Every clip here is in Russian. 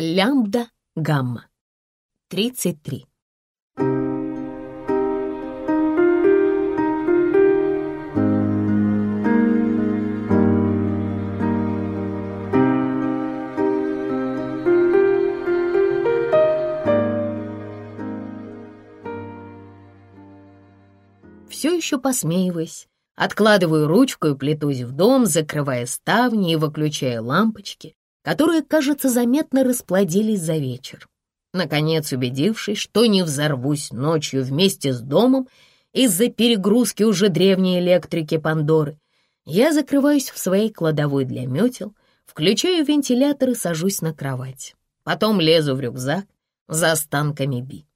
Лямбда гамма. 33. Все еще посмеиваясь, откладываю ручку и плетусь в дом, закрывая ставни и выключая лампочки, которые, кажется, заметно расплодились за вечер. Наконец, убедившись, что не взорвусь ночью вместе с домом из-за перегрузки уже древней электрики Пандоры, я закрываюсь в своей кладовой для метел, включаю вентилятор и сажусь на кровать. Потом лезу в рюкзак за останками Би.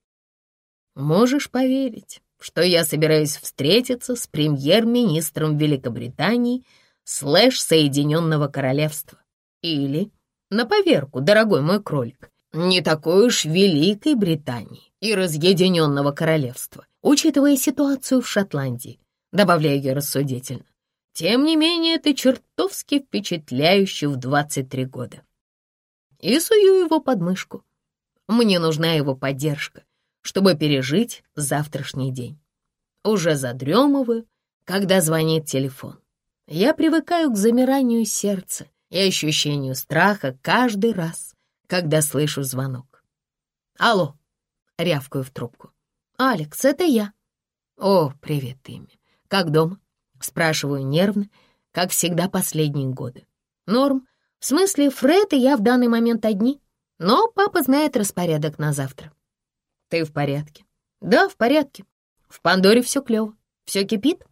Можешь поверить, что я собираюсь встретиться с премьер-министром Великобритании слэш Соединенного Королевства. Или, на поверку, дорогой мой кролик, не такой уж Великой Британии и Разъединенного Королевства, учитывая ситуацию в Шотландии, добавляю я рассудительно. Тем не менее, это чертовски впечатляюще в 23 года. И сую его под мышку. Мне нужна его поддержка, чтобы пережить завтрашний день. Уже задремываю, когда звонит телефон. Я привыкаю к замиранию сердца и ощущению страха каждый раз, когда слышу звонок. «Алло!» — рявкаю в трубку. «Алекс, это я». «О, привет, Имя. Как дома?» — спрашиваю нервно, как всегда последние годы. «Норм. В смысле, Фред и я в данный момент одни, но папа знает распорядок на завтра». «Ты в порядке?» «Да, в порядке. В Пандоре все клево. Все кипит?»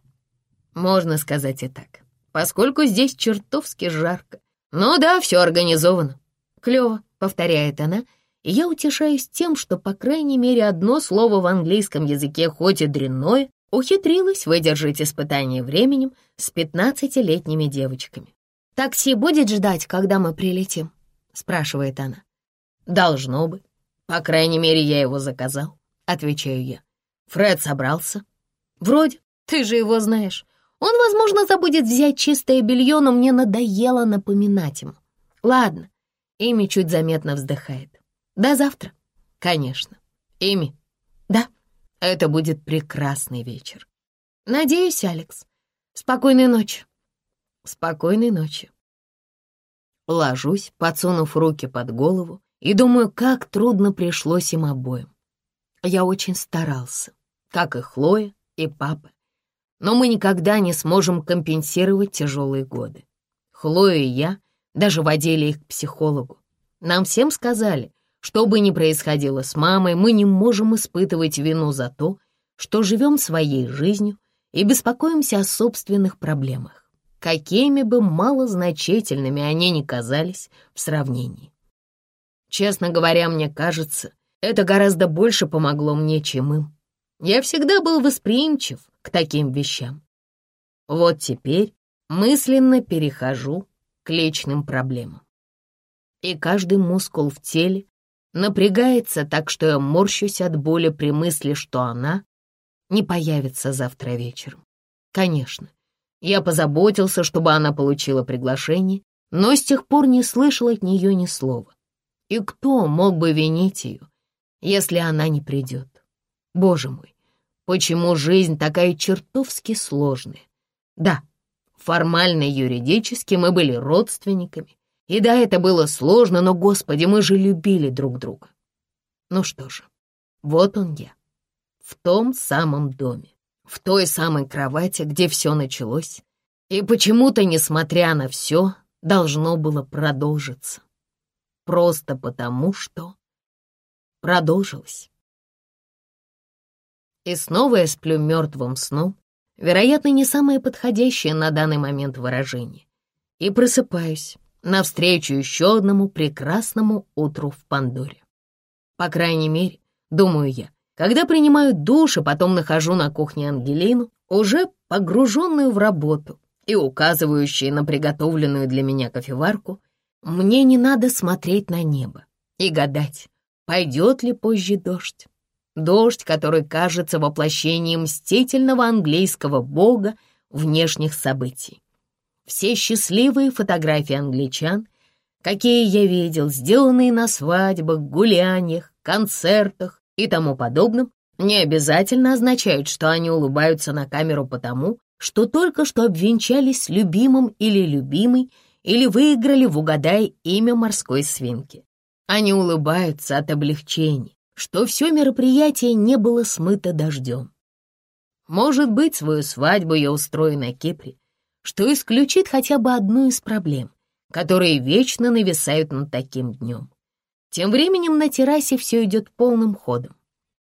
«Можно сказать и так, поскольку здесь чертовски жарко. Ну да, все организовано. Клево повторяет она, и я утешаюсь тем, что, по крайней мере, одно слово в английском языке, хоть и дрянное, ухитрилась выдержать испытание временем с пятнадцатилетними девочками. «Такси будет ждать, когда мы прилетим?» — спрашивает она. «Должно бы. По крайней мере, я его заказал», — отвечаю я. «Фред собрался?» «Вроде. Ты же его знаешь. Он, возможно, забудет взять чистое белье, но мне надоело напоминать ему. Ладно, Эми чуть заметно вздыхает. До завтра. Конечно. Эми. Да. Это будет прекрасный вечер. Надеюсь, Алекс. Спокойной ночи. Спокойной ночи. Ложусь, подсунув руки под голову, и думаю, как трудно пришлось им обоим. Я очень старался, как и Хлоя, и папа. Но мы никогда не сможем компенсировать тяжелые годы. Хлоя и я — даже водили их к психологу. Нам всем сказали, что бы ни происходило с мамой, мы не можем испытывать вину за то, что живем своей жизнью и беспокоимся о собственных проблемах, какими бы малозначительными они ни казались в сравнении. Честно говоря, мне кажется, это гораздо больше помогло мне, чем им. Я всегда был восприимчив к таким вещам. Вот теперь мысленно перехожу к личным проблемам. И каждый мускул в теле напрягается так, что я морщусь от боли при мысли, что она не появится завтра вечером. Конечно, я позаботился, чтобы она получила приглашение, но с тех пор не слышал от нее ни слова. И кто мог бы винить ее, если она не придет? Боже мой, почему жизнь такая чертовски сложная? Да, Формально юридически мы были родственниками, и да, это было сложно, но, господи, мы же любили друг друга. Ну что же, вот он я, в том самом доме, в той самой кровати, где все началось, и почему-то, несмотря на все, должно было продолжиться. Просто потому, что продолжилось. И снова я сплю мертвым сном, вероятно, не самое подходящее на данный момент выражение. И просыпаюсь навстречу еще одному прекрасному утру в Пандоре. По крайней мере, думаю я, когда принимаю душ и потом нахожу на кухне Ангелину, уже погруженную в работу и указывающую на приготовленную для меня кофеварку, мне не надо смотреть на небо и гадать, пойдет ли позже дождь. Дождь, который кажется воплощением мстительного английского бога внешних событий. Все счастливые фотографии англичан, какие я видел, сделанные на свадьбах, гуляниях, концертах и тому подобном, не обязательно означают, что они улыбаются на камеру потому, что только что обвенчались с любимым или любимой или выиграли в угадай имя морской свинки. Они улыбаются от облегчения, что все мероприятие не было смыто дождем. Может быть, свою свадьбу я устрою на Кипре, что исключит хотя бы одну из проблем, которые вечно нависают над таким днем. Тем временем на террасе все идет полным ходом.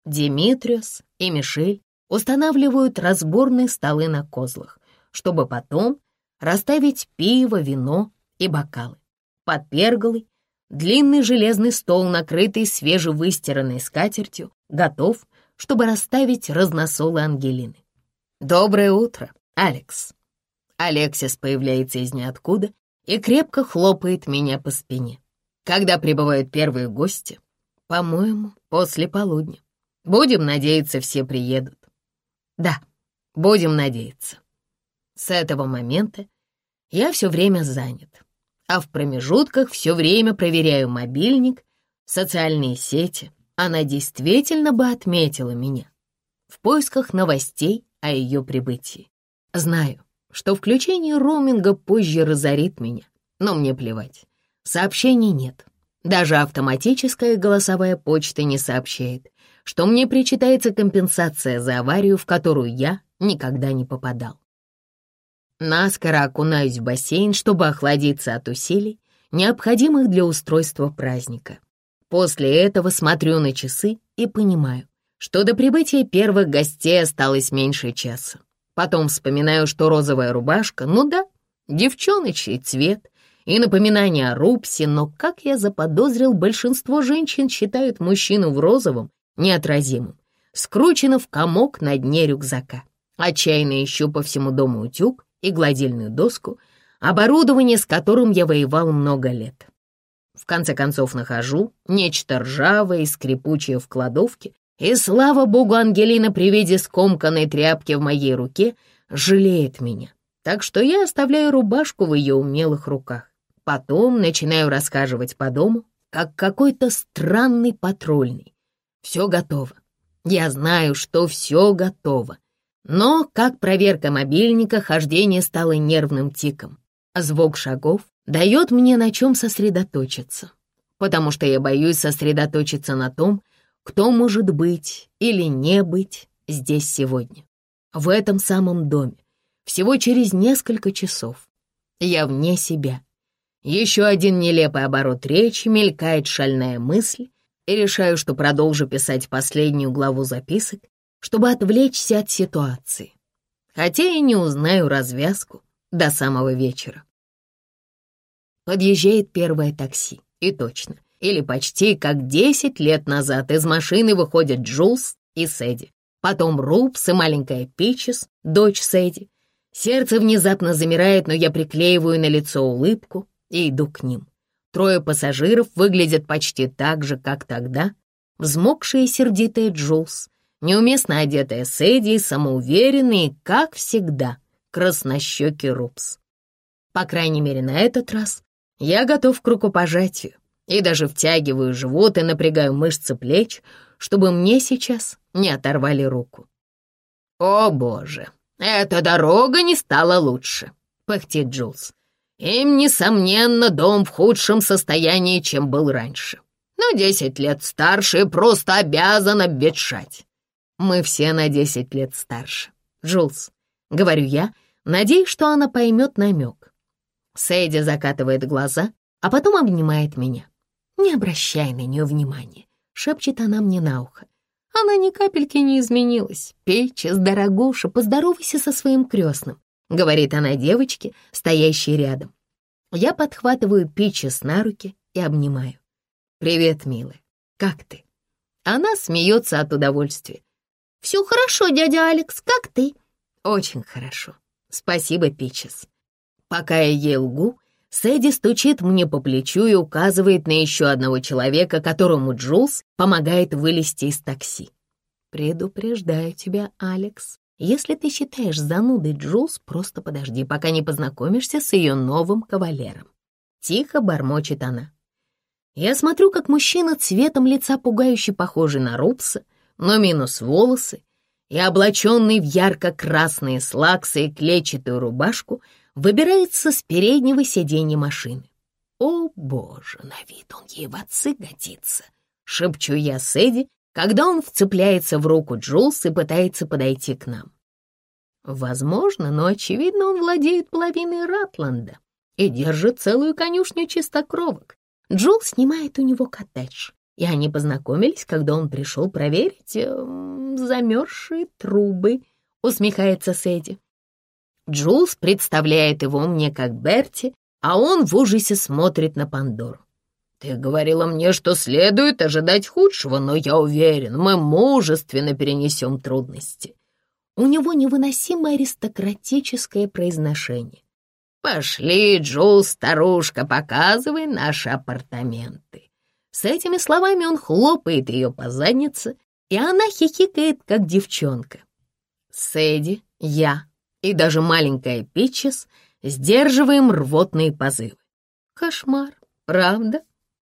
Димитриос и Мишель устанавливают разборные столы на козлах, чтобы потом расставить пиво, вино и бокалы. Под перголой длинный железный стол, накрытый свежевыстиранной скатертью, готов, чтобы расставить разносолы Ангелины. «Доброе утро, Алекс!» Алексис появляется из ниоткуда и крепко хлопает меня по спине. Когда прибывают первые гости? По-моему, после полудня. Будем надеяться, все приедут. Да, будем надеяться. С этого момента я все время занят, а в промежутках все время проверяю мобильник, социальные сети. Она действительно бы отметила меня в поисках новостей о ее прибытии. Знаю, что включение роуминга позже разорит меня, но мне плевать. Сообщений нет. Даже автоматическая голосовая почта не сообщает, что мне причитается компенсация за аварию, в которую я никогда не попадал. Наскоро окунаюсь в бассейн, чтобы охладиться от усилий, необходимых для устройства праздника. После этого смотрю на часы и понимаю, что до прибытия первых гостей осталось меньше часа. Потом вспоминаю, что розовая рубашка, ну да, девчоночий цвет и напоминание о Рупсе, но, как я заподозрил, большинство женщин считают мужчину в розовом неотразимым, скручено в комок на дне рюкзака. Отчаянно ищу по всему дому утюг и гладильную доску, оборудование, с которым я воевал много лет. В конце концов нахожу нечто ржавое и скрипучее в кладовке, и, слава богу, Ангелина при виде скомканной тряпки в моей руке жалеет меня, так что я оставляю рубашку в ее умелых руках. Потом начинаю рассказывать по дому, как какой-то странный патрульный. Все готово. Я знаю, что все готово. Но, как проверка мобильника, хождение стало нервным тиком. Звук шагов дает мне на чем сосредоточиться, потому что я боюсь сосредоточиться на том, кто может быть или не быть здесь сегодня, в этом самом доме, всего через несколько часов. Я вне себя. Еще один нелепый оборот речи, мелькает шальная мысль, и решаю, что продолжу писать последнюю главу записок, чтобы отвлечься от ситуации. Хотя и не узнаю развязку до самого вечера. Подъезжает первое такси, и точно, или почти как десять лет назад из машины выходят Джулс и Сэдди, потом Рупс и маленькая Пичес, дочь Сэдди. Сердце внезапно замирает, но я приклеиваю на лицо улыбку и иду к ним. Трое пассажиров выглядят почти так же, как тогда. Взмокшая и сердитая Джулс, неуместно одетая Сэдди самоуверенный, как всегда, краснощекий Рупс. По крайней мере, на этот раз я готов к рукопожатию и даже втягиваю живот и напрягаю мышцы плеч, чтобы мне сейчас не оторвали руку. «О, боже, эта дорога не стала лучше», — пыхтит Джулс. Им, несомненно, дом в худшем состоянии, чем был раньше. Но десять лет старше просто обязан обветшать. Мы все на десять лет старше. Джулс, говорю я, надеюсь, что она поймет намек. Сэйди закатывает глаза, а потом обнимает меня. «Не обращай на нее внимания», — шепчет она мне на ухо. Она ни капельки не изменилась. Пейчес, дорогуша, поздоровайся со своим крестным говорит она девочке, стоящей рядом. Я подхватываю Пичес на руки и обнимаю. «Привет, милая. Как ты?» Она смеется от удовольствия. «Все хорошо, дядя Алекс. Как ты?» «Очень хорошо. Спасибо, Пичес». Пока я ей лгу, Сэдди стучит мне по плечу и указывает на еще одного человека, которому Джулс помогает вылезти из такси. «Предупреждаю тебя, Алекс, если ты считаешь занудой Джулс, просто подожди, пока не познакомишься с ее новым кавалером. тихо бормочет она. Я смотрю, как мужчина цветом лица пугающе похожий на Рупса, но минус волосы, и облаченный в ярко-красные слаксы и клетчатую рубашку, выбирается с переднего сиденья машины. «О, боже, на вид он ей в отцы годится!» — шепчу я Сэдди, когда он вцепляется в руку Джулс и пытается подойти к нам. Возможно, но, очевидно, он владеет половиной Ратланда и держит целую конюшню чистокровок. Джул снимает у него коттедж, и они познакомились, когда он пришел проверить э, замерзшие трубы, усмехается Сэдди. Джулс представляет его мне как Берти, а он в ужасе смотрит на Пандору. «Ты говорила мне, что следует ожидать худшего, но я уверен, мы мужественно перенесем трудности». У него невыносимое аристократическое произношение. «Пошли, Джул, старушка, показывай наши апартаменты». С этими словами он хлопает ее по заднице, и она хихикает, как девчонка. Сэдди, я и даже маленькая Питчес сдерживаем рвотные позывы. Кошмар, правда?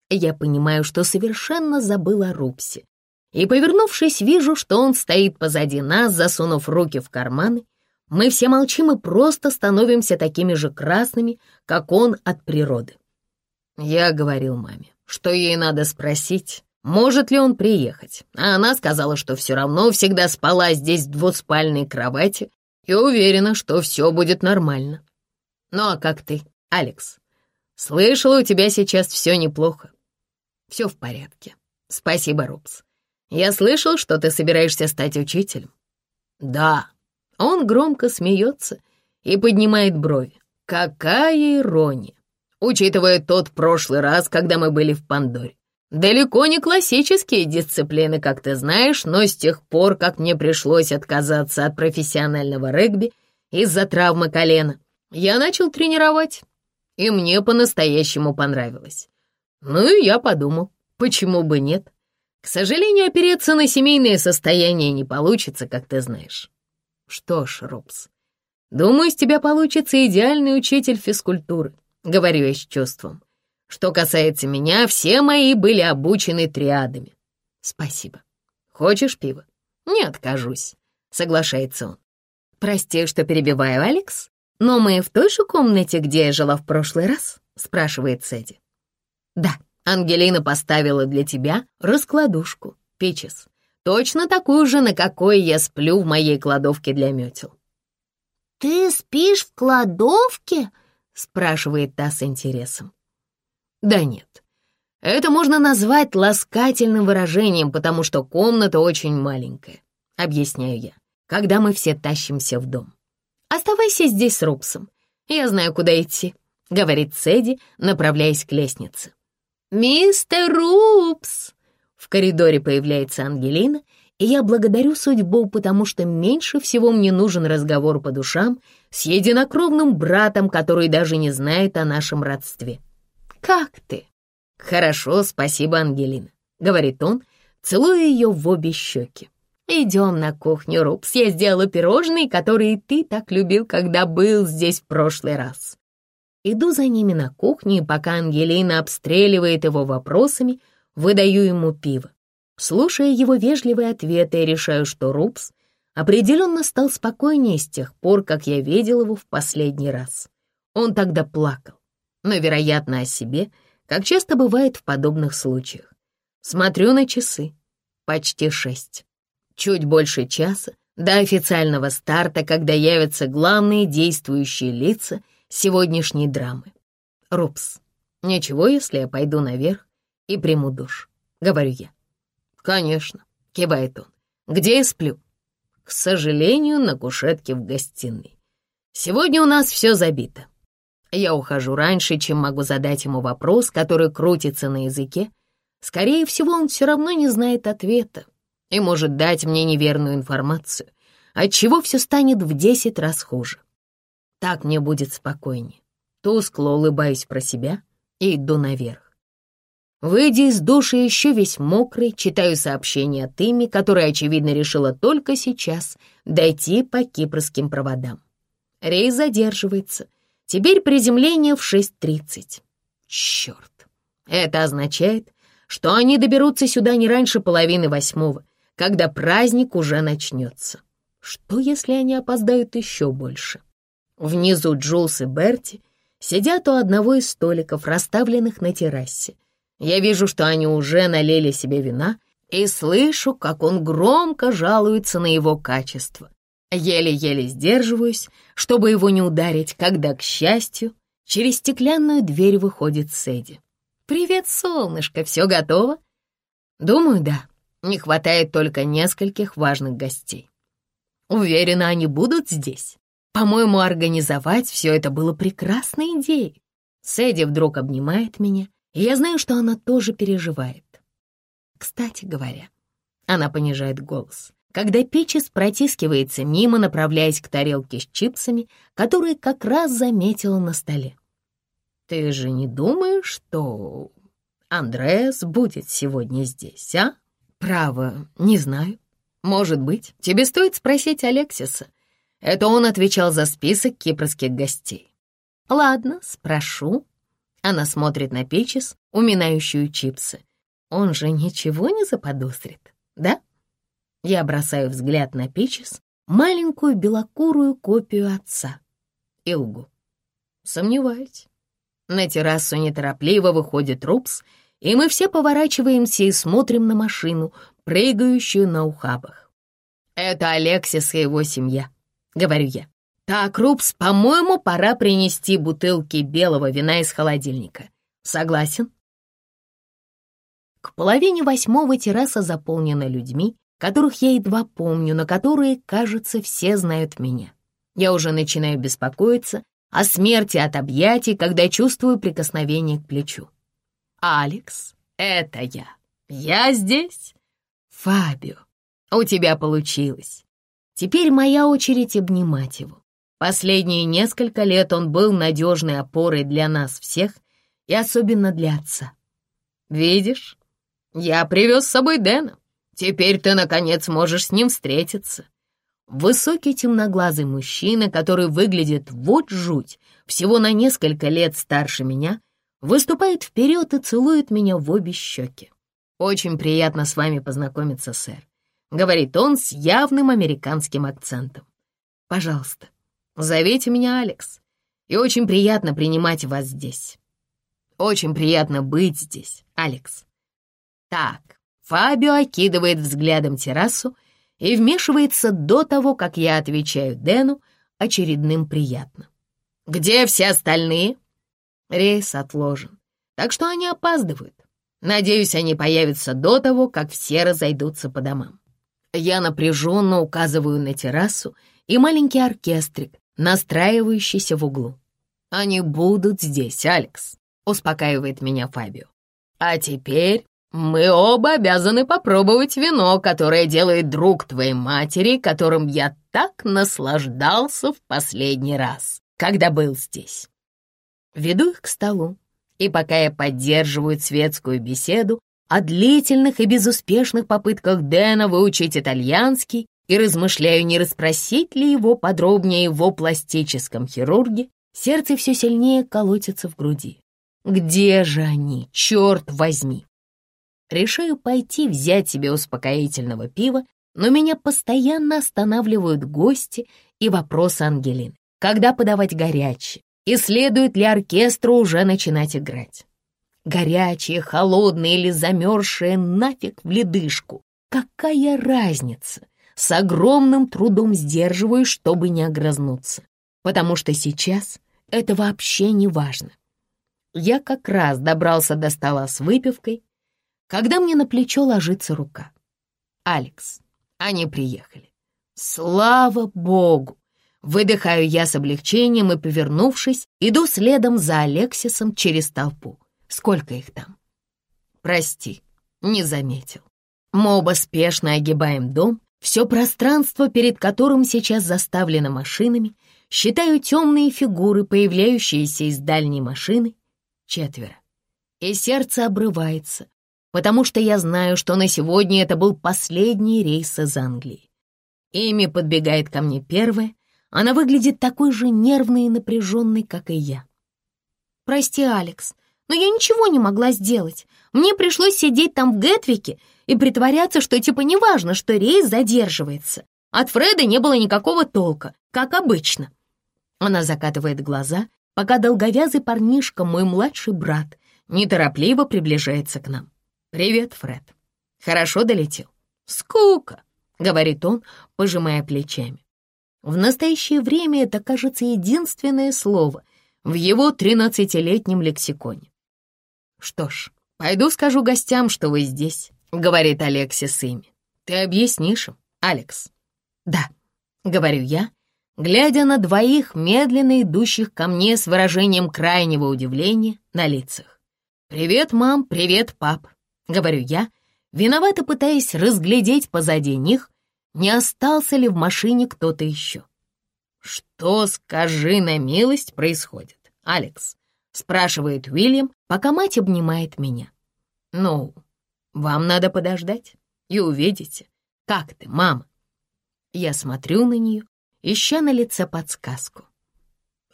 Я понимаю, что совершенно забыла о Рупсе. И, повернувшись, вижу, что он стоит позади нас, засунув руки в карманы. Мы все молчим и просто становимся такими же красными, как он от природы. Я говорил маме, что ей надо спросить, может ли он приехать. А она сказала, что все равно всегда спала здесь в двуспальной кровати и уверена, что все будет нормально. Ну а как ты, Алекс? Слышала, у тебя сейчас все неплохо. Все в порядке. Спасибо, Рубс. Я слышал, что ты собираешься стать учителем. Да. Он громко смеется и поднимает брови. Какая ирония, учитывая тот прошлый раз, когда мы были в Пандоре. Далеко не классические дисциплины, как ты знаешь, но с тех пор, как мне пришлось отказаться от профессионального регби из-за травмы колена, я начал тренировать, и мне по-настоящему понравилось. Ну и я подумал, почему бы нет? К сожалению, опереться на семейное состояние не получится, как ты знаешь. Что ж, Рубс, думаю, из тебя получится идеальный учитель физкультуры, говорю я с чувством. Что касается меня, все мои были обучены триадами. Спасибо. Хочешь пива? Не откажусь, соглашается он. Прости, что перебиваю, Алекс, но мы в той же комнате, где я жила в прошлый раз, спрашивает Сэдди. Да, Ангелина поставила для тебя раскладушку, Пичес, точно такую же, на какой я сплю в моей кладовке для метел. «Ты спишь в кладовке?» — спрашивает та с интересом. Да нет. Это можно назвать ласкательным выражением, потому что комната очень маленькая, объясняю я, когда мы все тащимся в дом. Оставайся здесь с Рупсом. Я знаю, куда идти, говорит Сэдди, направляясь к лестнице. Мистер Рупс! В коридоре появляется Ангелина, и я благодарю судьбу, потому что меньше всего мне нужен разговор по душам с единокровным братом, который даже не знает о нашем родстве. «Как ты?» «Хорошо, спасибо, Ангелина», — говорит он, целуя ее в обе щеки. «Идем на кухню, Рупс, я сделала пирожные, которые ты так любил, когда был здесь в прошлый раз». Иду за ними на кухню, и пока Ангелина обстреливает его вопросами, выдаю ему пиво. Слушая его верливые ответы, я решаю, что Рупс определенно стал спокойнее с тех пор, как я видел его в последний раз. Он тогда плакал но, вероятно, о себе, как часто бывает в подобных случаях. Смотрю на часы. Почти шесть. Чуть больше часа до официального старта, когда явятся главные действующие лица сегодняшней драмы. Рупс, ничего, если я пойду наверх и приму душ, говорю я. Конечно, кивает он. Где я сплю? К сожалению, на кушетке в гостиной. Сегодня у нас все забито. Я ухожу раньше, чем могу задать ему вопрос, который крутится на языке. Скорее всего, он все равно не знает ответа и может дать мне неверную информацию, отчего все станет в десять раз хуже. Так мне будет спокойнее. Тускло улыбаюсь про себя и иду наверх. Выйдя из души еще весь мокрый, читаю сообщение от Ими, которая, очевидно, решила только сейчас дойти по кипрским проводам. Рейс задерживается, Теперь приземление в 6.30. Черт! Это означает, что они доберутся сюда не раньше половины восьмого, когда праздник уже начнется. Что, если они опоздают еще больше? Внизу Джулс и Берти сидят у одного из столиков, расставленных на террасе. Я вижу, что они уже налили себе вина, и слышу, как он громко жалуется на его качество. Еле-еле сдерживаюсь, чтобы его не ударить, когда, к счастью, через стеклянную дверь выходит Сэдди. «Привет, солнышко, все готово?» «Думаю, да. Не хватает только нескольких важных гостей. Уверена, они будут здесь. По-моему, организовать все это было прекрасной идеей. Сэдди вдруг обнимает меня, и я знаю, что она тоже переживает. Кстати говоря, она понижает голос, когда Пичес протискивается мимо, направляясь к тарелке с чипсами, которые как раз заметила на столе. «Ты же не думаешь, что Андреас будет сегодня здесь, а?» «Право, не знаю. Может быть, тебе стоит спросить Алексиса. Это он отвечал за список кипрских гостей». «Ладно, спрошу». Она смотрит на Пичес, уминающую чипсы. Он же ничего не заподозрит, да? Я бросаю взгляд на Пичес, маленькую белокурую копию отца. И лгу. Сомневаюсь. На террасу неторопливо выходит Рупс, и мы все поворачиваемся и смотрим на машину, прыгающую на ухабах. «Это Алексис и его семья», — говорю я. «Так, Рупс, по-моему, пора принести бутылки белого вина из холодильника. Согласен?» К половине восьмого терраса заполнена людьми, которых я едва помню, но которые, кажется, все знают меня. Я уже начинаю беспокоиться о смерти от объятий, когда чувствую прикосновение к плечу. «Алекс, это я. Я здесь?» «Фабио, у тебя получилось. Теперь моя очередь обнимать его. Последние несколько лет он был надежной опорой для нас всех и особенно для отца. Видишь, я привез с собой Дэна. Теперь ты, наконец, можешь с ним встретиться. Высокий темноглазый мужчина, который выглядит вот жуть, всего на несколько лет старше меня, выступает вперед и целует меня в обе щеки. «Очень приятно с вами познакомиться, сэр», — говорит он с явным американским акцентом. «Пожалуйста, зовите меня Алекс, и очень приятно принимать вас здесь. Очень приятно быть здесь, Алекс. Так, Фабио окидывает взглядом террасу и вмешивается до того, как я отвечаю Дэну очередным приятно. «Где все остальные?» Рейс отложен, так что они опаздывают. Надеюсь, они появятся до того, как все разойдутся по домам. Я напряженно указываю на террасу и маленький оркестрик, настраивающийся в углу. «Они будут здесь, Алекс», — успокаивает меня Фабио. «А теперь мы оба обязаны попробовать вино, которое делает друг твоей матери, которым я так наслаждался в последний раз, когда был здесь. Веду их к столу, и пока я поддерживаю светскую беседу о длительных и безуспешных попытках Дэна выучить итальянский и размышляю, не расспросить ли его подробнее его пластическом хирурге, сердце все сильнее колотится в груди. Где же они, черт возьми? Решаю пойти взять себе успокоительного пива, но меня постоянно останавливают гости и вопросы Ангелины. Когда подавать горячее? И следует ли оркестру уже начинать играть? Горячее, холодное или замерзшее нафиг в ледышку. Какая разница? С огромным трудом сдерживаю, чтобы не огрызнуться. Потому что сейчас это вообще не важно. Я как раз добрался до стола с выпивкой, когда мне на плечо ложится рука. «Алекс, они приехали. Слава богу!» Выдыхаю я с облегчением и, повернувшись, иду следом за Алексисом через толпу. Сколько их там? Прости, не заметил. Мы оба спешно огибаем дом, все пространство, перед которым сейчас заставлено машинами, считаю темные фигуры, появляющиеся из дальней машины, четверо. И сердце обрывается, потому что я знаю, что на сегодня это был последний рейс из Англии. Эми подбегает ко мне первая, она выглядит такой же нервной и напряженной, как и я. «Прости, Алекс, но я ничего не могла сделать. Мне пришлось сидеть там в Гетвике и притворяться, что типа неважно, что рейс задерживается. От Фреда не было никакого толка, как обычно. Она закатывает глаза, пока долговязый парнишка, мой младший брат, неторопливо приближается к нам. «Привет, Фред. Хорошо долетел?» «Скука», — говорит он, пожимая плечами. В настоящее время это, кажется, единственное слово в его тринадцатилетнем лексиконе. «Что ж, пойду скажу гостям, что вы здесь», — говорит Алексис ими. «Ты объяснишь им, Алекс?» «Да», — говорю я, глядя на двоих медленно идущих ко мне с выражением крайнего удивления на лицах. «Привет, мам, привет, пап», — говорю я, виновато пытаясь разглядеть позади них, не остался ли в машине кто-то еще. «Что, скажи на милость, происходит, Алекс?» — спрашивает Уильям, пока мать обнимает меня. «Ну, вам надо подождать и увидите, как ты, мама». Я смотрю на нее, ища на лице подсказку.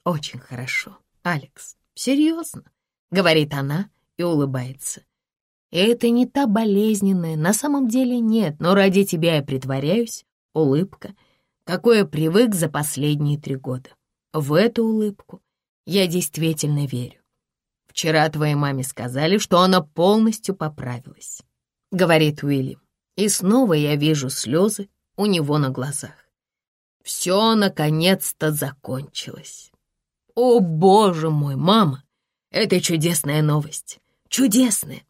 «Очень хорошо, Алекс, серьезно», — говорит она и улыбается. Это не та болезненная, на самом деле нет, но ради тебя я притворяюсь, улыбка, какой я привык за последние три года. В эту улыбку я действительно верю. Вчера твоей маме сказали, что она полностью поправилась, говорит Уильям. И снова я вижу слезы у него на глазах. Все наконец-то закончилось. О, боже мой, мама! Это чудесная новость. Чудесная.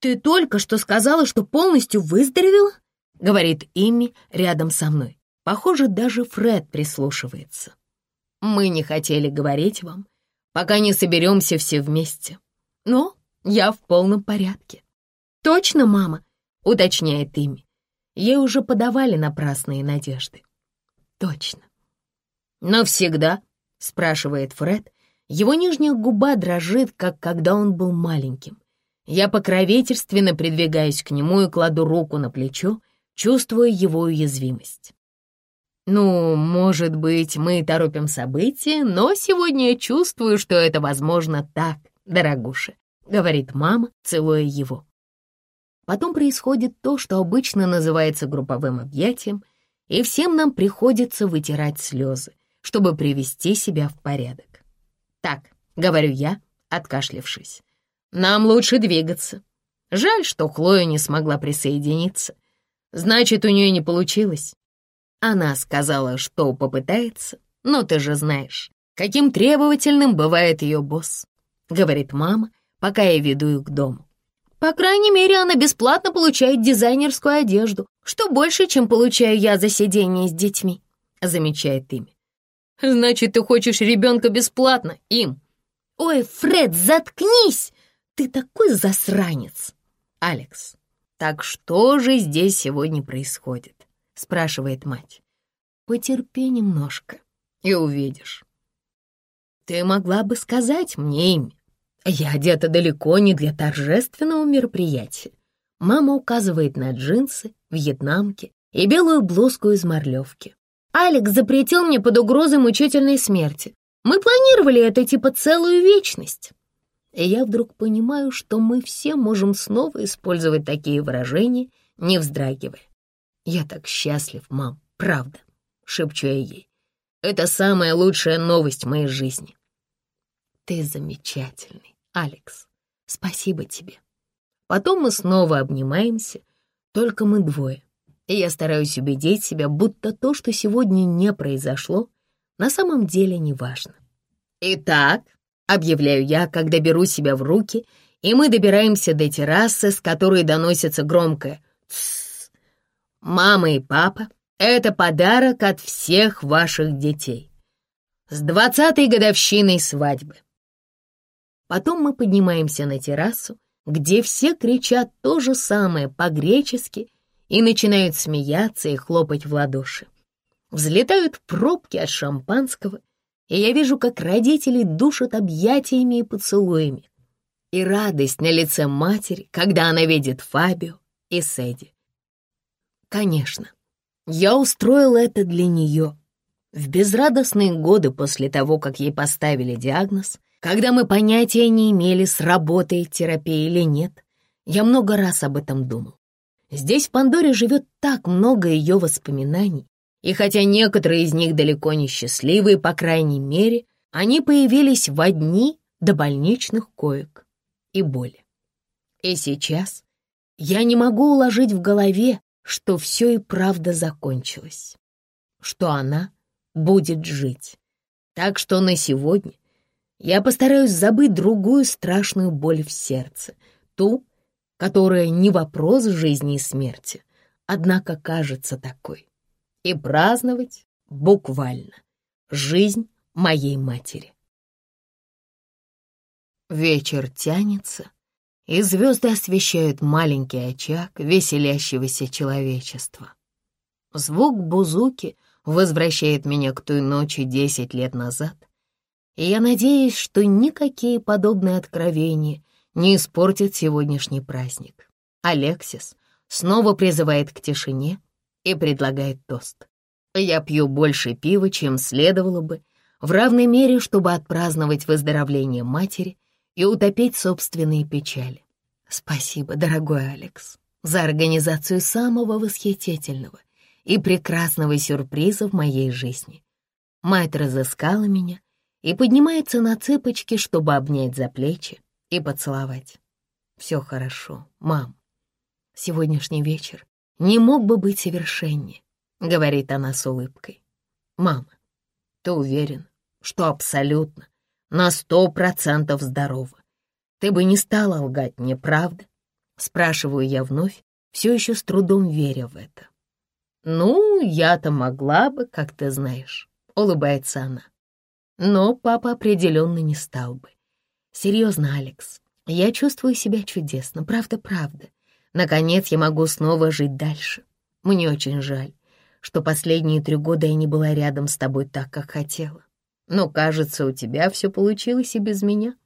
«Ты только что сказала, что полностью выздоровела?» — говорит Имми рядом со мной. Похоже, даже Фред прислушивается. «Мы не хотели говорить вам, пока не соберемся все вместе. Но я в полном порядке». «Точно, мама?» — уточняет Имми. Ей уже подавали напрасные надежды. «Точно». «Навсегда?» — спрашивает Фред. Его нижняя губа дрожит, как когда он был маленьким. Я покровительственно придвигаюсь к нему и кладу руку на плечо, чувствуя его уязвимость. Ну, может быть, мы торопим события, но сегодня я чувствую, что это возможно так, дорогуша, говорит мама, целуя его. Потом происходит то, что обычно называется групповым объятием, и всем нам приходится вытирать слезы, чтобы привести себя в порядок. Так, говорю я, откашлившись. Нам лучше двигаться. Жаль, что Хлоя не смогла присоединиться. Значит, у нее не получилось. Она сказала, что попытается, но ты же знаешь, каким требовательным бывает ее босс, говорит мама, пока я веду их к дому. По крайней мере, она бесплатно получает дизайнерскую одежду, что больше, чем получаю я за сидение с детьми, замечает Ими. Значит, ты хочешь ребенка бесплатно, им? Ой, Фред, заткнись! Ты такой засранец!» «Алекс, так что же здесь сегодня происходит?» — спрашивает мать. «Потерпи немножко и увидишь». «Ты могла бы сказать мне имя. Я одета далеко не для торжественного мероприятия». Мама указывает на джинсы, вьетнамки и белую блузку из морлевки. «Алекс запретил мне под угрозой мучительной смерти. Мы планировали это типа целую вечность» и я вдруг понимаю, что мы все можем снова использовать такие выражения, не вздрагивая. «Я так счастлив, мам, правда», — шепчу я ей. «Это самая лучшая новость моей жизни». «Ты замечательный, Алекс. Спасибо тебе». Потом мы снова обнимаемся, только мы двое. И я стараюсь убедить себя, будто то, что сегодня не произошло, на самом деле не важно. «Итак», объявляю я, когда беру себя в руки, и мы добираемся до террасы, с которой доносится громкое «Тссс». «Мама и папа, это подарок от всех ваших детей. С двадцатой годовщиной свадьбы». Потом мы поднимаемся на террасу, где все кричат то же самое по-гречески и начинают смеяться и хлопать в ладоши. Взлетают пробки от шампанского, и я вижу, как родители душат объятиями и поцелуями. И радость на лице матери, когда она видит Фабио и Сэдди. Конечно, я устроила это для нее. В безрадостные годы после того, как ей поставили диагноз, когда мы понятия не имели, сработает терапия или нет, я много раз об этом думал. Здесь, в Пандоре, живет так много ее воспоминаний, и хотя некоторые из них далеко не счастливые, по крайней мере, они появились в одни до больничных коек и боли. И сейчас я не могу уложить в голове, что все и правда закончилось, что она будет жить. Так что на сегодня я постараюсь забыть другую страшную боль в сердце, ту, которая не вопрос жизни и смерти, однако кажется такой, и праздновать буквально жизнь моей матери. Вечер тянется, и звезды освещают маленький очаг веселящегося человечества. Звук бузуки возвращает меня к той ночи десять лет назад, и я надеюсь, что никакие подобные откровения не испортят сегодняшний праздник. Алексис снова призывает к тишине и предлагает тост. Я пью больше пива, чем следовало бы, в равной мере, чтобы отпраздновать выздоровление матери и утопить собственные печали. Спасибо, дорогой Алекс, за организацию самого восхитительного и прекрасного сюрприза в моей жизни. Мать разыскала меня и поднимается на цыпочки, чтобы обнять за плечи и поцеловать. Все хорошо, мам. Сегодняшний вечер не мог бы быть совершеннее, говорит она с улыбкой. Мама, ты уверен, что абсолютно на сто процентов здорова. Ты бы не стала лгать мне, правда? Спрашиваю я вновь, все еще с трудом веря в это. Ну, я-то могла бы, как ты знаешь, улыбается она. Но папа определенно не стал бы. Серьезно, Алекс, я чувствую себя чудесно, правда-правда. Наконец я могу снова жить дальше. Мне очень жаль, что последние три года я не была рядом с тобой так, как хотела. Но, кажется, у тебя все получилось и без меня.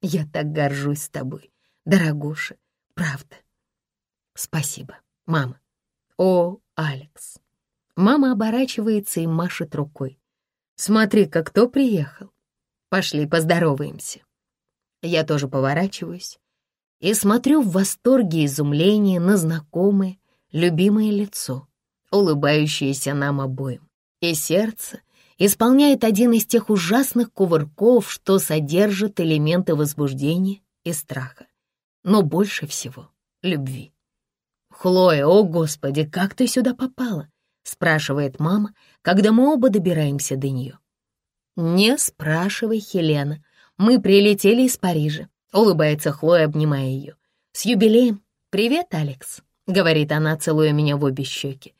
Я так горжусь тобой, дорогуша, правда. Спасибо, мама. О, Алекс. Мама оборачивается и машет рукой. Смотри-ка, кто приехал. Пошли, поздороваемся. Я тоже поворачиваюсь и смотрю в восторге и изумлении на знакомое, любимое лицо, улыбающееся нам обоим. И сердце исполняет один из тех ужасных кувырков, что содержит элементы возбуждения и страха, но больше всего — любви. «Хлоя, о господи, как ты сюда попала?» — спрашивает мама, когда мы оба добираемся до нее. «Не спрашивай, Хелена, мы прилетели из Парижа», — улыбается Хлоя, обнимая ее. «С юбилеем! Привет, Алекс!» — говорит она, целуя меня в обе щеки.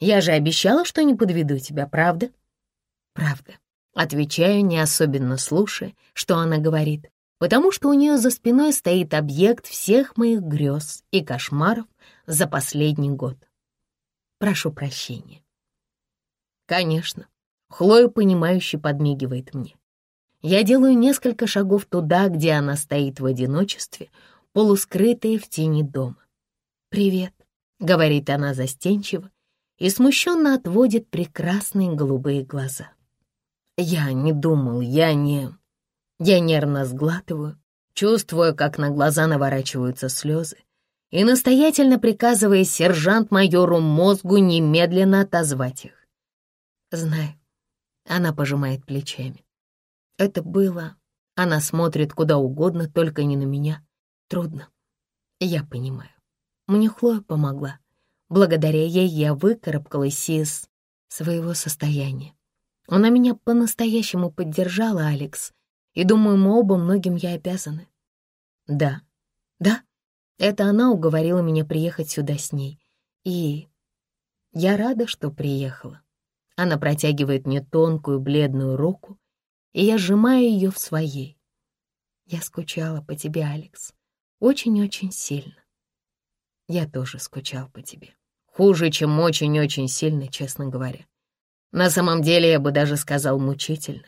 «Я же обещала, что не подведу тебя, правда?» «Правда», — отвечаю, не особенно слушая, что она говорит, потому что у нее за спиной стоит объект всех моих грез и кошмаров за последний год. Прошу прощения. Конечно, Хлоя, понимающе подмигивает мне. Я делаю несколько шагов туда, где она стоит в одиночестве, полускрытая в тени дома. «Привет», — говорит она застенчиво и смущенно отводит прекрасные голубые глаза. Я не думал, я не... Я нервно сглатываю, чувствуя, как на глаза наворачиваются слезы, и настоятельно приказывая сержант-майору мозгу немедленно отозвать их. Знаю, она пожимает плечами. Это было... Она смотрит куда угодно, только не на меня. Трудно. Я понимаю. Мне Хлоя помогла. Благодаря ей я выкарабкалась из своего состояния. Она меня по-настоящему поддержала, Алекс, и, думаю, мы оба многим я обязаны. Да, да, это она уговорила меня приехать сюда с ней. И я рада, что приехала. Она протягивает мне тонкую бледную руку, и я сжимаю ее в своей. Я скучала по тебе, Алекс, очень-очень сильно. Я тоже скучал по тебе. Хуже, чем очень-очень сильно, честно говоря. На самом деле, я бы даже сказал мучительно.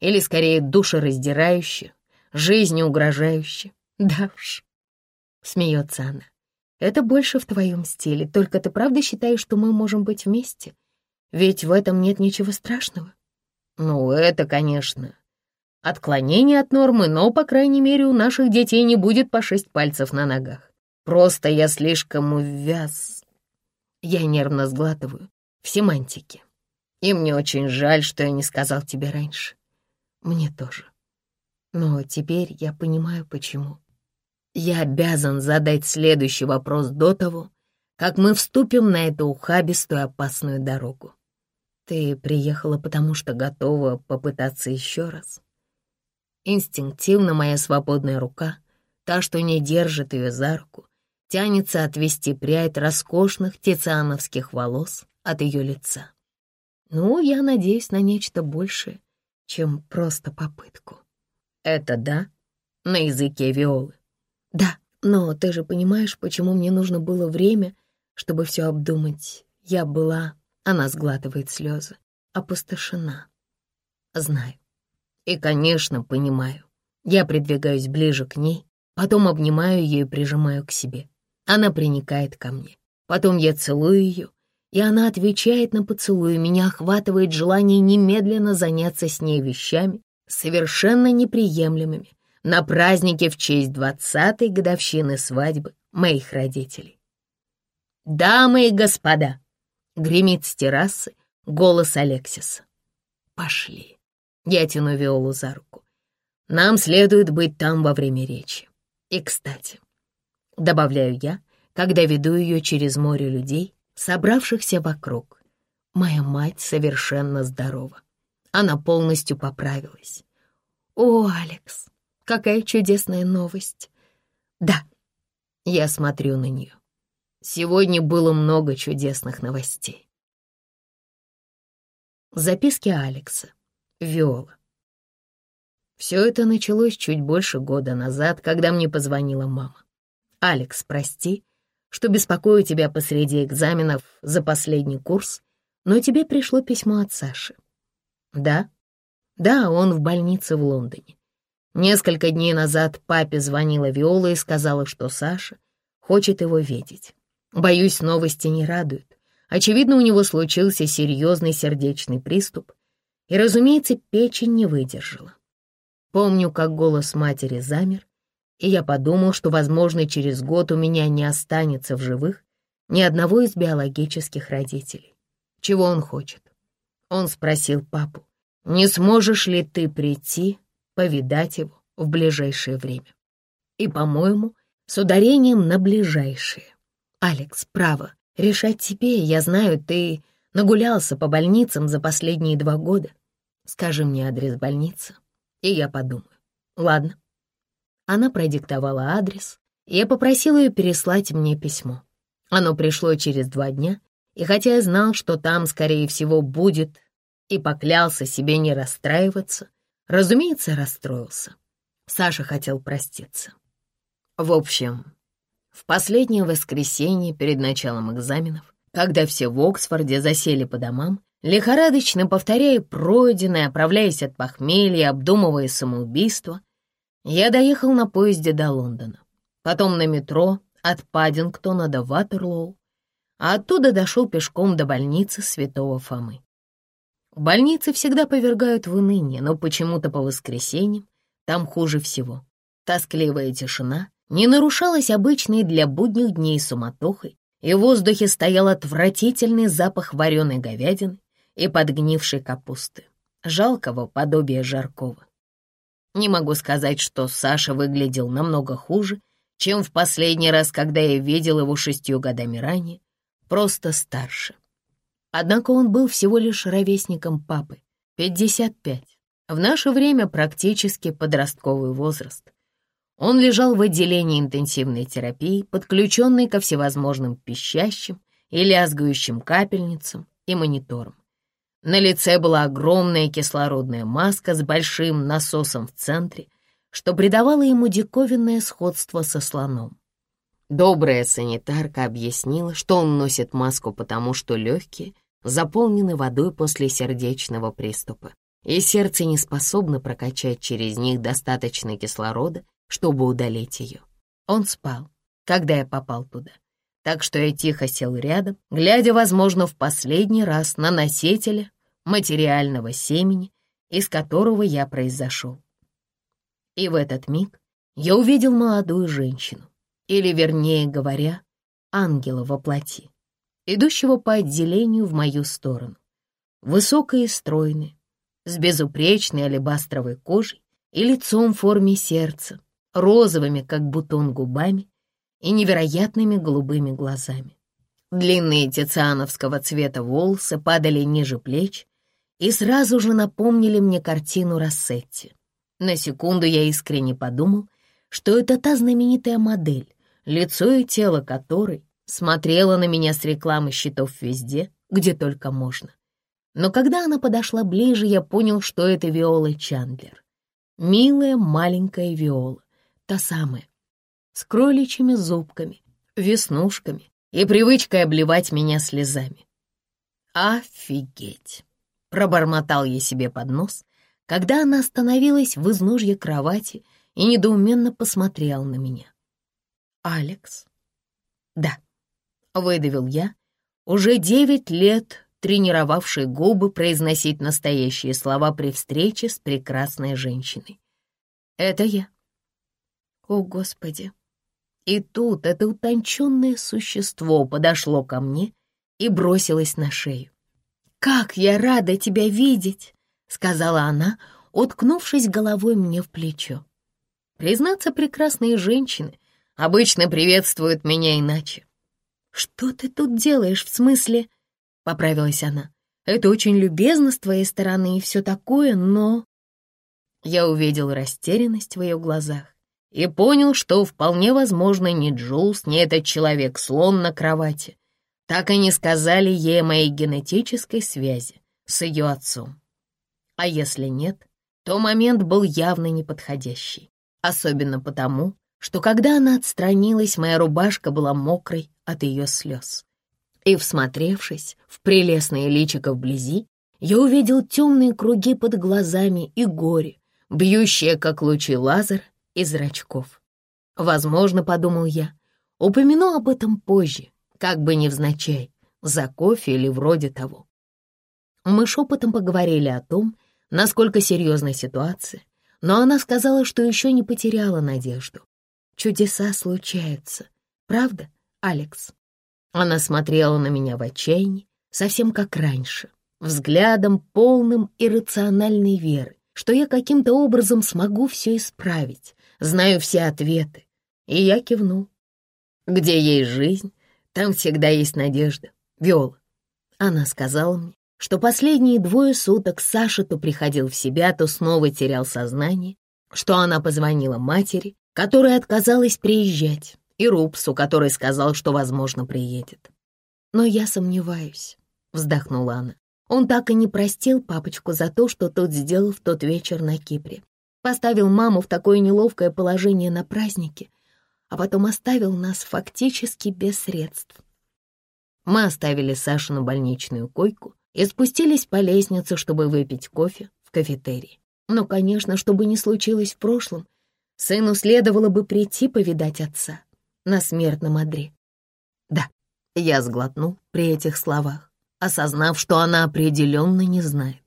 Или, скорее, душераздирающе, жизнью угрожающе. Да уж. Смеется она. Это больше в твоем стиле, только ты правда считаешь, что мы можем быть вместе? Ведь в этом нет ничего страшного. Ну, это, конечно. Отклонение от нормы, но, по крайней мере, у наших детей не будет по шесть пальцев на ногах. Просто я слишком увяз. Я нервно сглатываю в семантике. И мне очень жаль, что я не сказал тебе раньше. Мне тоже. Но теперь я понимаю, почему. Я обязан задать следующий вопрос до того, как мы вступим на эту ухабистую опасную дорогу. Ты приехала, потому что готова попытаться еще раз? Инстинктивно моя свободная рука, та, что не держит ее за руку, тянется отвести прядь роскошных тициановских волос от ее лица. Ну, я надеюсь на нечто большее, чем просто попытку. Это да? На языке Виолы. Да, но ты же понимаешь, почему мне нужно было время, чтобы все обдумать. Я была... Она сглатывает слезы. Опустошена. Знаю. И, конечно, понимаю. Я придвигаюсь ближе к ней, потом обнимаю ее и прижимаю к себе. Она приникает ко мне. Потом я целую ее, и она отвечает на поцелуй, меня охватывает желание немедленно заняться с ней вещами, совершенно неприемлемыми, на празднике в честь двадцатой годовщины свадьбы моих родителей. «Дамы и господа!» — гремит с террасы голос Алексиса. «Пошли!» — я тяну Виолу за руку. «Нам следует быть там во время речи. И, кстати, добавляю я, когда веду ее через море людей, собравшихся вокруг. Моя мать совершенно здорова. Она полностью поправилась. О, Алекс, какая чудесная новость. Да, я смотрю на нее. Сегодня было много чудесных новостей. Записки Алекса. Виола. Все это началось чуть больше года назад, когда мне позвонила мама. «Алекс, прости, что беспокою тебя посреди экзаменов за последний курс, но тебе пришло письмо от Саши. Да? Да, он в больнице в Лондоне. Несколько дней назад папе звонила Виола и сказала, что Саша хочет его видеть. Боюсь, новости не радуют. Очевидно, у него случился серьезный сердечный приступ, и, разумеется, печень не выдержала. Помню, как голос матери замер, и я подумал, что, возможно, через год у меня не останется в живых ни одного из биологических родителей. Чего он хочет? Он спросил папу, не сможешь ли ты прийти, повидать его в ближайшее время? И, по-моему, с ударением на ближайшее. Алекс, право, решать тебе, я знаю, ты нагулялся по больницам за последние два года. Скажи мне адрес больницы, и я подумаю. Ладно. Она продиктовала адрес, я попросила ее переслать мне письмо. Оно пришло через два дня, и хотя я знал, что там, скорее всего, будет, и поклялся себе не расстраиваться, разумеется, расстроился. Саша хотел проститься. В общем, в последнее воскресенье перед началом экзаменов, когда все в Оксфорде засели по домам, лихорадочно повторяя пройденное, оправляясь от похмелья, обдумывая самоубийство, я доехал на поезде до Лондона, потом на метро от Паддингтона до Ватерлоу, а оттуда дошел пешком до больницы Святого Фомы. В больнице всегда повергают в уныние, но почему-то по воскресеньям там хуже всего. Тоскливая тишина не нарушалась обычной для будних дней суматохой, и в воздухе стоял отвратительный запах вареной говядины и подгнившей капусты, жалкого подобия жаркого. Не могу сказать, что Саша выглядел намного хуже, чем в последний раз, когда я видел его шестью годами ранее, просто старше. Однако он был всего лишь ровесником папы, 55. В наше время практически подростковый возраст. Он лежал в отделении интенсивной терапии, подключенный ко всевозможным пищащим и лязгающим капельницам и мониторам. На лице была огромная кислородная маска с большим насосом в центре, что придавало ему диковинное сходство со слоном. Добрая санитарка объяснила, что он носит маску потому, что легкие заполнены водой после сердечного приступа, и сердце не способно прокачать через них достаточно кислорода, чтобы удалить ее. Он спал, когда я попал туда так что я тихо сел рядом, глядя, возможно, в последний раз на носителя материального семени, из которого я произошел. И в этот миг я увидел молодую женщину, или, вернее говоря, ангела во плоти, идущего по отделению в мою сторону. Высокая и стройная, с безупречной алебастровой кожей и лицом в форме сердца, розовыми, как бутон, губами и невероятными голубыми глазами. Длинные тициановского цвета волосы падали ниже плеч и сразу же напомнили мне картину Рассетти. На секунду я искренне подумал, что это та знаменитая модель, лицо и тело которой смотрела на меня с рекламы счетов везде, где только можно. Но когда она подошла ближе, я понял, что это Виола Чандлер. Милая маленькая Виола, та самая, с кроличьими зубками, веснушками и привычкой обливать меня слезами. «Офигеть!» — пробормотал я себе под нос, когда она остановилась в изножье кровати и недоуменно посмотрел на меня. «Алекс?» «Да», — выдавил я, уже девять лет тренировавший губы произносить настоящие слова при встрече с прекрасной женщиной. «Это я». «О, Господи!» И тут это утонченное существо подошло ко мне и бросилось на шею. «Как я рада тебя видеть!» — сказала она, уткнувшись головой мне в плечо. Признаться, прекрасные женщины обычно приветствуют меня иначе. «Что ты тут делаешь, в смысле?» — поправилась она. «Это очень любезно с твоей стороны и все такое, но...» Я увидел растерянность в ее глазах и понял, что вполне возможно ни Джулс, ни этот человек-слон на кровати так и не сказали ей о моей генетической связи с ее отцом. А если нет, то момент был явно неподходящий, особенно потому, что когда она отстранилась, моя рубашка была мокрой от ее слез. И, всмотревшись в прелестное личико вблизи, я увидел темные круги под глазами и горе, бьющие, как лучи лазера, из зрачков. Возможно, подумал я, упомяну об этом позже, как бы невзначай, за кофе или вроде того. Мы шепотом поговорили о том, насколько серьезная ситуация, но она сказала, что еще не потеряла надежду. Чудеса случаются, правда, Алекс? Она смотрела на меня в отчаянии, совсем как раньше, взглядом полным иррациональной веры, что я каким-то образом смогу все исправить, знаю все ответы. И я кивнул. Где есть жизнь, там всегда есть надежда. Виола. Она сказала мне, что последние двое суток Саша то приходил в себя, то снова терял сознание, что она позвонила матери, которая отказалась приезжать, и Рупсу, который сказал, что, возможно, приедет. «Но я сомневаюсь», — вздохнула она. Он так и не простил папочку за то, что тот сделал в тот вечер на Кипре. Поставил маму в такое неловкое положение на празднике, а потом оставил нас фактически без средств. Мы оставили Сашу на больничную койку и спустились по лестнице, чтобы выпить кофе в кафетерии. Но, конечно, что бы ни случилось в прошлом, сыну следовало бы прийти повидать отца на смертном одре. Да, я сглотнул при этих словах, осознав, что она определенно не знает.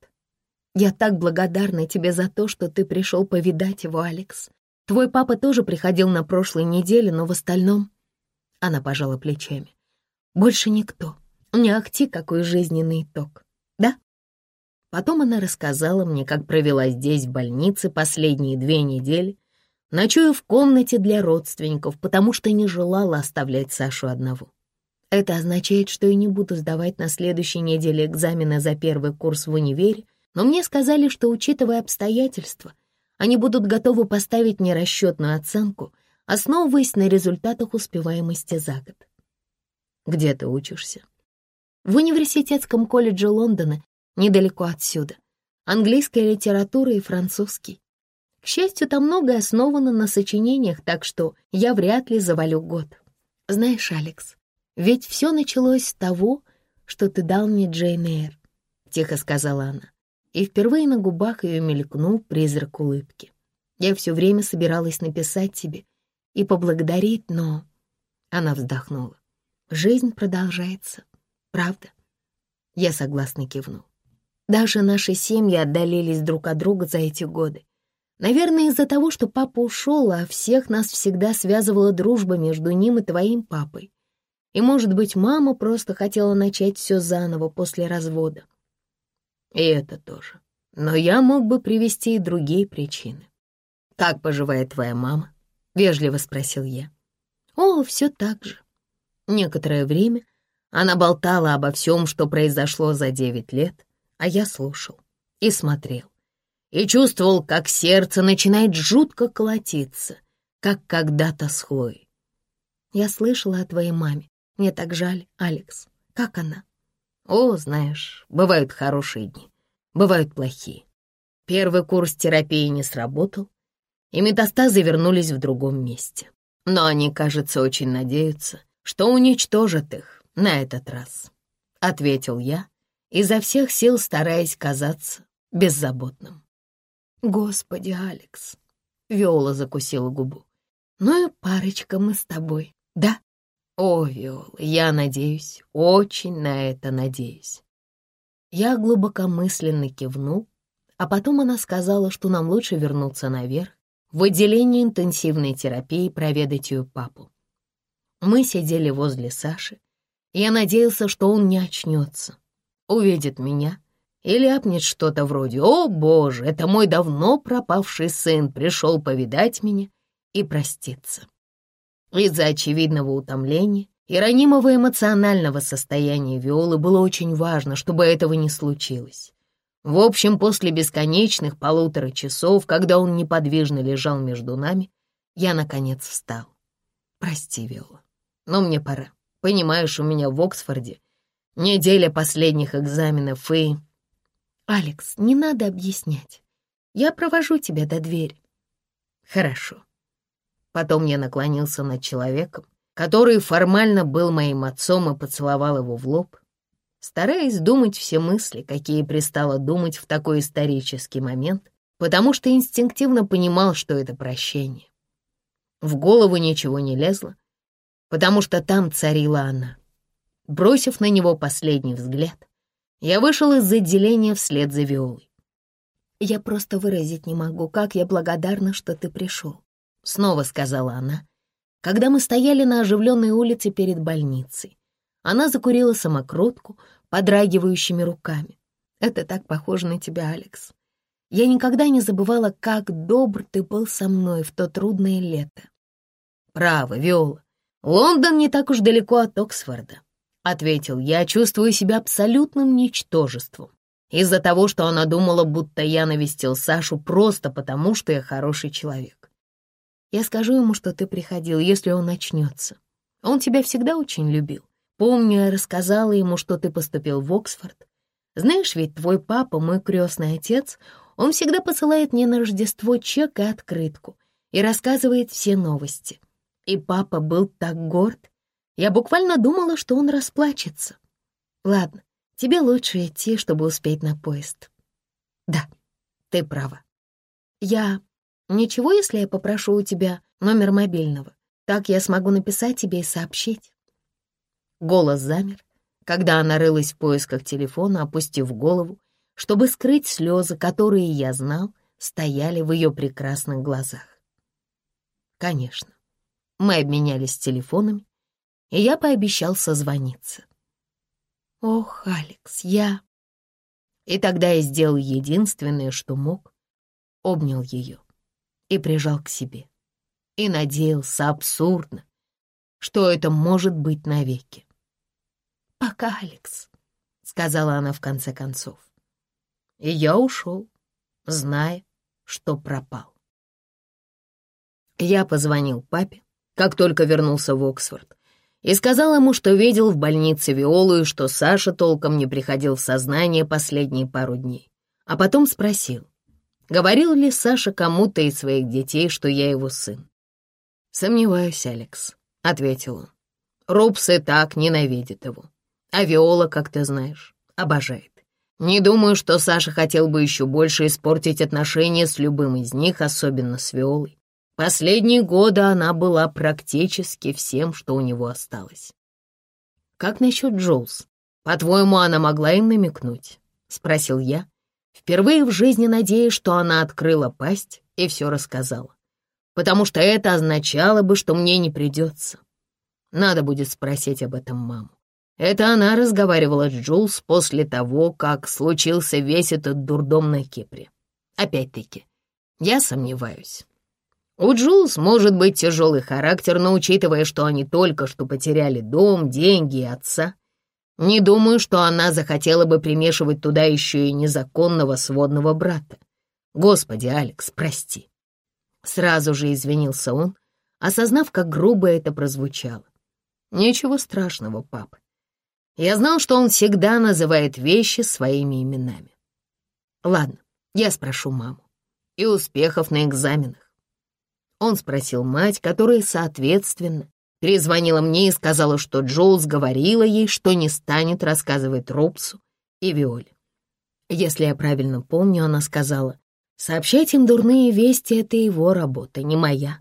Я так благодарна тебе за то, что ты пришел повидать его, Алекс. Твой папа тоже приходил на прошлой неделе, но в остальном...» Она пожала плечами. «Больше никто. Не ахти, какой жизненный итог. Да?» Потом она рассказала мне, как провела здесь, в больнице, последние две недели, ночуя в комнате для родственников, потому что не желала оставлять Сашу одного. Это означает, что я не буду сдавать на следующей неделе экзамены за первый курс в универе, но мне сказали, что, учитывая обстоятельства, они будут готовы поставить мне расчетную оценку, основываясь на результатах успеваемости за год. Где ты учишься? В университетском колледже Лондона, недалеко отсюда. Английская литература и французский. К счастью, там многое основано на сочинениях, так что я вряд ли завалю год. Знаешь, Алекс, ведь все началось с того, что ты дал мне Джейн Эйр, — тихо сказала она и впервые на губах ее мелькнул призрак улыбки. Я все время собиралась написать тебе и поблагодарить, но... Она вздохнула. Жизнь продолжается, правда? Я согласно кивнул. Даже наши семьи отдалились друг от друга за эти годы. Наверное, из-за того, что папа ушел, а всех нас всегда связывала дружба между ним и твоим папой. И, может быть, мама просто хотела начать все заново после развода. И это тоже. Но я мог бы привести и другие причины. «Как поживает твоя мама?» — вежливо спросил я. «О, все так же». Некоторое время она болтала обо всем, что произошло за девять лет, а я слушал и смотрел и чувствовал, как сердце начинает жутко колотиться, как когда-то с Хлоей. Я слышала о твоей маме. Мне так жаль, Алекс. Как она? О, знаешь, бывают хорошие дни, бывают плохие. Первый курс терапии не сработал, и метастазы вернулись в другом месте. Но они, кажется, очень надеются, что уничтожат их на этот раз, — ответил я, изо всех сил стараясь казаться беззаботным. «Господи, Алекс!» — Виола закусила губу. «Ну и парочка мы с тобой, да?» «О, Виола, я надеюсь, очень на это надеюсь». Я глубокомысленно кивнул, а потом она сказала, что нам лучше вернуться наверх, в отделение интенсивной терапии проведать ее папу. Мы сидели возле Саши. Я надеялся, что он не очнется, увидит меня и ляпнет что-то вроде «О, Боже, это мой давно пропавший сын пришел повидать меня и проститься». Из-за очевидного утомления и ранимого эмоционального состояния Виолы было очень важно, чтобы этого не случилось. В общем, после бесконечных полутора часов, когда он неподвижно лежал между нами, я, наконец, встал. «Прости, Виола, но мне пора. Понимаешь, у меня в Оксфорде неделя последних экзаменов и...» «Алекс, не надо объяснять. Я провожу тебя до двери». «Хорошо». Потом я наклонился над человеком, который формально был моим отцом, и поцеловал его в лоб, стараясь думать все мысли, какие пристало думать в такой исторический момент, потому что инстинктивно понимал, что это прощение. В голову ничего не лезло, потому что там царила она. Бросив на него последний взгляд, я вышел из отделения вслед за Виолой. «Я просто выразить не могу, как я благодарна, что ты пришел», — снова сказала она, когда мы стояли на оживленной улице перед больницей. Она закурила самокрутку подрагивающими руками. «Это так похоже на тебя, Алекс. Я никогда не забывала, как добр ты был со мной в то трудное лето». «Право, Виола, Лондон не так уж далеко от Оксфорда ответил я, чувствую себя абсолютным ничтожеством. Из-за того, что она думала, будто я навестил Сашу просто потому, что я хороший человек. Я скажу ему, что ты приходил, если он начнется. Он тебя всегда очень любил. Помню, я рассказала ему, что ты поступил в Оксфорд. Знаешь, ведь твой папа, мой крестный отец, он всегда посылает мне на Рождество чек и открытку и рассказывает все новости. И папа был так горд, я буквально думала, что он расплачется. Ладно, тебе лучше идти, чтобы успеть на поезд. Да, ты права. Я... Ничего, если я попрошу у тебя номер мобильного? Так я смогу написать тебе и сообщить. Голос замер, когда она рылась в поисках телефона, опустив голову, чтобы скрыть слезы, которые, я знал, стояли в ее прекрасных глазах. Конечно, мы обменялись телефонами, и я пообещал созвониться. Ох, Алекс, я... И тогда я сделал единственное, что мог, обнял ее и прижал к себе. И надеялся абсурдно, что это может быть навеки. «Пока, Алекс», — сказала она в конце концов. И я ушел, зная, что пропал. Я позвонил папе, как только вернулся в Оксфорд, и сказал ему, что видел в больнице Виолу и что Саша толком не приходил в сознание последние пару дней. А потом спросил, говорил ли Саша кому-то из своих детей, что я его сын. «Сомневаюсь, Алекс», — ответил он. «Рубс и так ненавидит его, а Виола, как ты знаешь, обожает. Не думаю, что Саша хотел бы еще больше испортить отношения с любым из них, особенно с Виолой. Последние годы она была практически всем, что у него осталось. «Как насчет Джоуз? По-твоему, она могла им намекнуть?» — спросил я, впервые в жизни надеясь, что она открыла пасть и все рассказала, потому что это означало бы, что мне не придется. Надо будет спросить об этом маму. Это она разговаривала с Джулс после того, как случился весь этот дурдом на Кипре. Опять-таки, я сомневаюсь. У Джулс может быть тяжелый характер, но учитывая, что они только что потеряли дом, деньги и отца, не думаю, что она захотела бы примешивать туда еще и незаконного сводного брата. Господи, Алекс, прости. Сразу же извинился он, осознав, как грубо это прозвучало. Ничего страшного, папа. Я знал, что он всегда называет вещи своими именами. Ладно, я спрошу маму. И успехов на экзаменах. Он спросил мать, которая, соответственно, перезвонила мне и сказала, что Джоулс говорила ей, что не станет рассказывать Робсу и Виоле. Если я правильно помню, она сказала, «Сообщать им дурные вести — это его работа, не моя.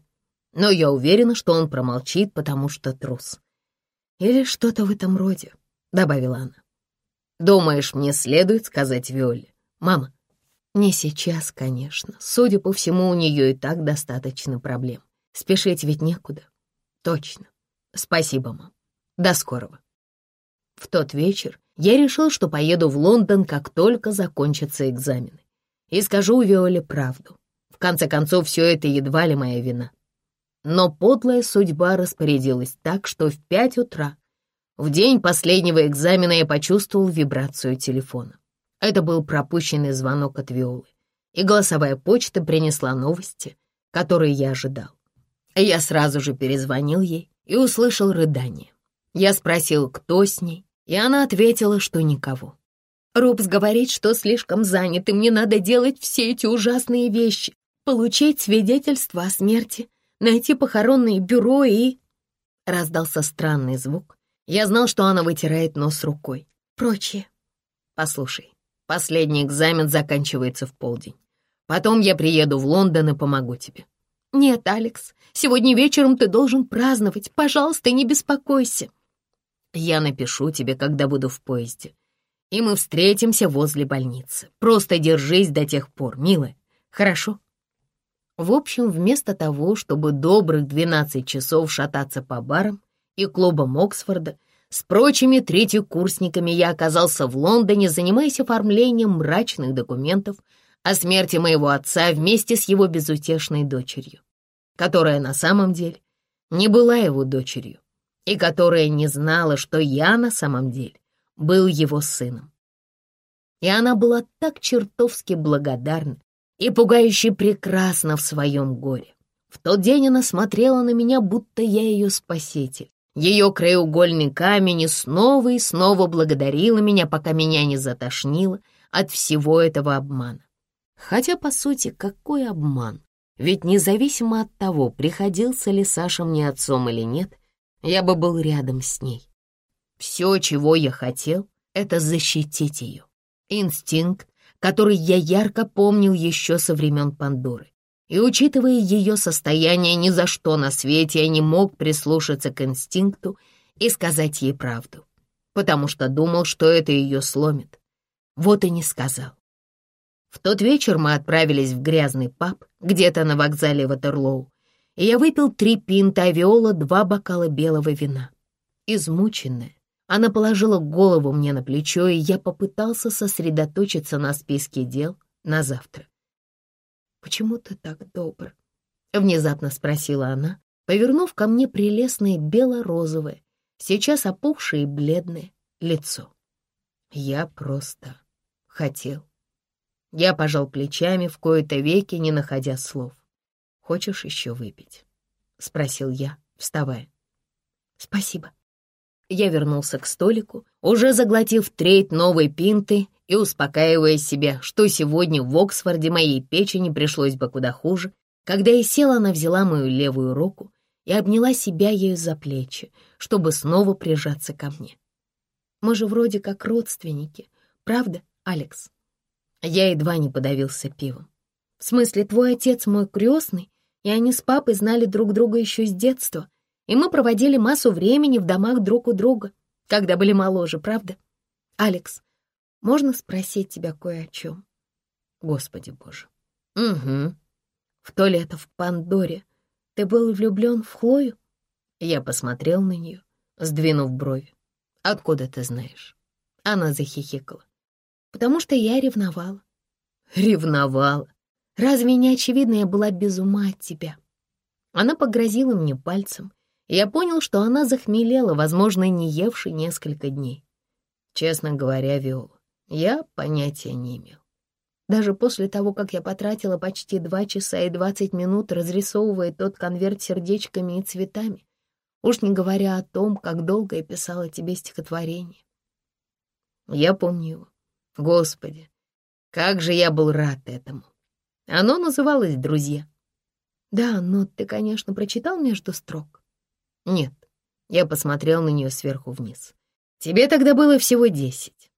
Но я уверена, что он промолчит, потому что трус». «Или что-то в этом роде», — добавила она. «Думаешь, мне следует сказать Виоле? Мама, не сейчас, конечно. Судя по всему, у нее и так достаточно проблем. Спешить ведь некуда. Точно. Спасибо, мам. До скорого. В тот вечер я решил, что поеду в Лондон, как только закончатся экзамены. И скажу Виоле правду. В конце концов, все это едва ли моя вина. Но подлая судьба распорядилась так, что в пять утра, в день последнего экзамена, я почувствовал вибрацию телефона. Это был пропущенный звонок от Виолы, и голосовая почта принесла новости, которые я ожидал. Я сразу же перезвонил ей и услышал рыдание. Я спросил, кто с ней, и она ответила, что никого. Рубс говорит, что слишком занят, и мне надо делать все эти ужасные вещи, получить свидетельство о смерти, найти похоронное бюро и... Раздался странный звук. Я знал, что она вытирает нос рукой. Прочее. Послушай, Последний экзамен заканчивается в полдень. Потом я приеду в Лондон и помогу тебе». «Нет, Алекс, сегодня вечером ты должен праздновать. Пожалуйста, не беспокойся». «Я напишу тебе, когда буду в поезде. И мы встретимся возле больницы. Просто держись до тех пор, милая. Хорошо?» В общем, вместо того, чтобы добрых 12 часов шататься по барам и клубам Оксфорда, с прочими третьекурсниками я оказался в Лондоне, занимаясь оформлением мрачных документов о смерти моего отца вместе с его безутешной дочерью, которая на самом деле не была его дочерью и которая не знала, что я на самом деле был его сыном. И она была так чертовски благодарна и пугающе прекрасна в своем горе. В тот день она смотрела на меня, будто я ее спаситель, ее краеугольный камень и снова и снова благодарила меня, пока меня не затошнило от всего этого обмана. Хотя, по сути, какой обман? Ведь независимо от того, приходился ли Саша мне отцом или нет, я бы был рядом с ней. Все, чего я хотел, это защитить ее. Инстинкт, который я ярко помнил еще со времен Пандоры. И, учитывая ее состояние, ни за что на свете я не мог прислушаться к инстинкту и сказать ей правду, потому что думал, что это ее сломит. Вот и не сказал. В тот вечер мы отправились в грязный паб где-то на вокзале Ватерлоу, и я выпил три пинта, а Виола два бокала белого вина. Измученная, она положила голову мне на плечо, и я попытался сосредоточиться на списке дел на завтра. «Почему ты так добр?» — внезапно спросила она, повернув ко мне прелестное бело-розовое, сейчас опухшее и бледное лицо. Я просто хотел. Я пожал плечами в кои-то веки, не находя слов. «Хочешь еще выпить?» — спросил я, вставая. «Спасибо». Я вернулся к столику, уже заглотив треть новой пинты и успокаивая себя, что сегодня в Оксфорде моей печени пришлось бы куда хуже, когда я села, она взяла мою левую руку и обняла себя ею за плечи, чтобы снова прижаться ко мне. Мы же вроде как родственники, правда, Алекс? Я едва не подавился пивом. В смысле, твой отец мой крестный, и они с папой знали друг друга еще с детства, и мы проводили массу времени в домах друг у друга, когда были моложе, правда? Алекс, можно спросить тебя кое о чем? Господи боже. Угу. В то лето в Пандоре ты был влюблен в Хлою? Я посмотрел на нее, сдвинув брови. Откуда ты знаешь? Она захихикала. Потому что я ревновала. Ревновала? Разве не очевидно, я была без ума от тебя? Она погрозила мне пальцем, и я понял, что она захмелела, возможно, не евшей несколько дней. Честно говоря, Виола, я понятия не имел. Даже после того, как я потратила почти два часа и двадцать минут, разрисовывая тот конверт сердечками и цветами, уж не говоря о том, как долго я писала тебе стихотворение. Я помню его. Господи, как же я был рад этому. Оно называлось «Друзья». Да, но ты, конечно, прочитал между строк. Нет, я посмотрел на нее сверху вниз. Тебе тогда было всего десять.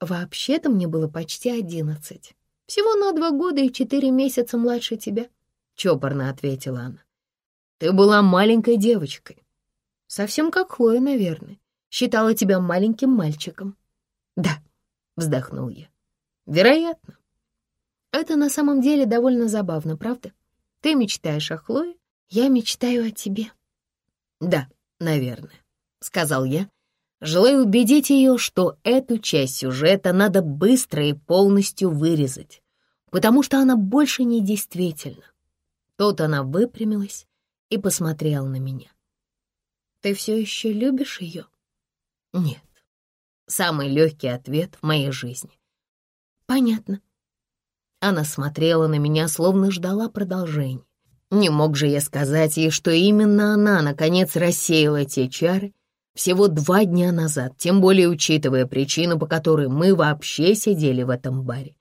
Вообще-то мне было почти одиннадцать. Всего на два года и четыре месяца младше тебя, — чопорно ответила она. Ты была маленькой девочкой. Совсем как Хлоя, наверное. Считала тебя маленьким мальчиком. Да, — вздохнул я. Вероятно. Это на самом деле довольно забавно, правда? Ты мечтаешь о Хлое, я мечтаю о тебе. Да, наверное, — сказал я, желая убедить ее, что эту часть сюжета надо быстро и полностью вырезать, потому что она больше не действительна. Тут она выпрямилась и посмотрела на меня. «Ты все еще любишь ее?» «Нет». Самый легкий ответ в моей жизни. «Понятно». Она смотрела на меня, словно ждала продолжения. Не мог же я сказать ей, что именно она, наконец, рассеяла те чары, всего два дня назад, тем более учитывая причину, по которой мы вообще сидели в этом баре.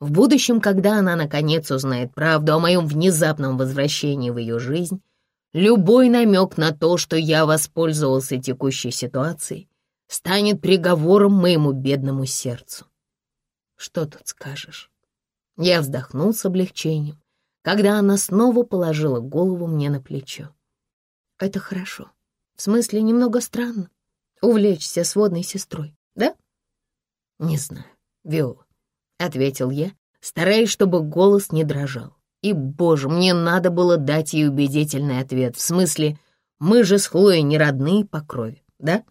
В будущем, когда она наконец узнает правду о моем внезапном возвращении в ее жизнь, любой намек на то, что я воспользовался текущей ситуацией, станет приговором моему бедному сердцу. Что тут скажешь? Я вздохнул с облегчением, когда она снова положила голову мне на плечо. Это хорошо. В смысле, немного странно увлечься сводной сестрой, да? Не знаю, Виола, — ответил я, стараясь, чтобы голос не дрожал. И, боже, мне надо было дать ей убедительный ответ, в смысле, мы же с Хлоей не родные по крови, да?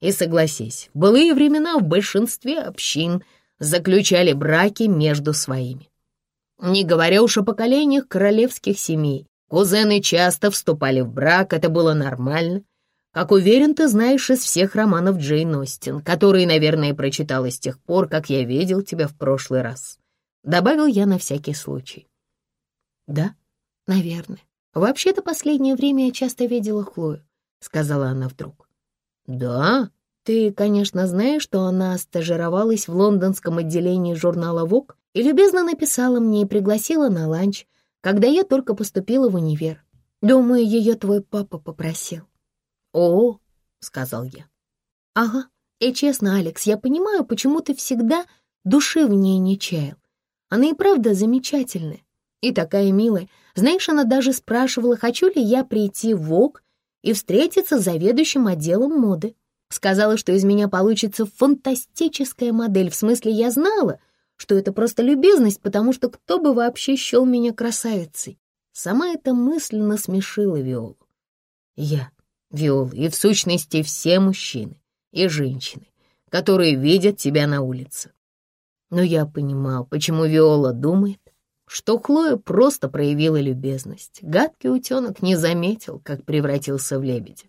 И согласись, былые времена в большинстве общин заключали браки между своими. Не говоря уж о поколениях королевских семей, Кузены часто вступали в брак, это было нормально. Как уверен, ты знаешь из всех романов Джейн Остин, которые, наверное, прочитала с тех пор, как я видел тебя в прошлый раз. Добавил я на всякий случай. Да, наверное. Вообще-то последнее время я часто видела Хлою, сказала она вдруг. Да? Ты, конечно, знаешь, что она стажировалась в лондонском отделении журнала «Вок» и любезно написала мне и пригласила на ланч — когда я только поступила в универ. Думаю, ее твой папа попросил». «О», — сказал я. «Ага, и честно, Алекс, я понимаю, почему ты всегда души в ней не чаял. Она и правда замечательная и такая милая. Знаешь, она даже спрашивала, хочу ли я прийти в ВОК и встретиться с заведующим отделом моды. Сказала, что из меня получится фантастическая модель, в смысле я знала, что это просто любезность, потому что кто бы вообще счел меня красавицей. Сама эта мысль насмешила Виолу. Я, Виола, и в сущности все мужчины и женщины, которые видят тебя на улице. Но я понимал, почему Виола думает, что Хлоя просто проявила любезность. Гадкий утенок не заметил, как превратился в лебедя.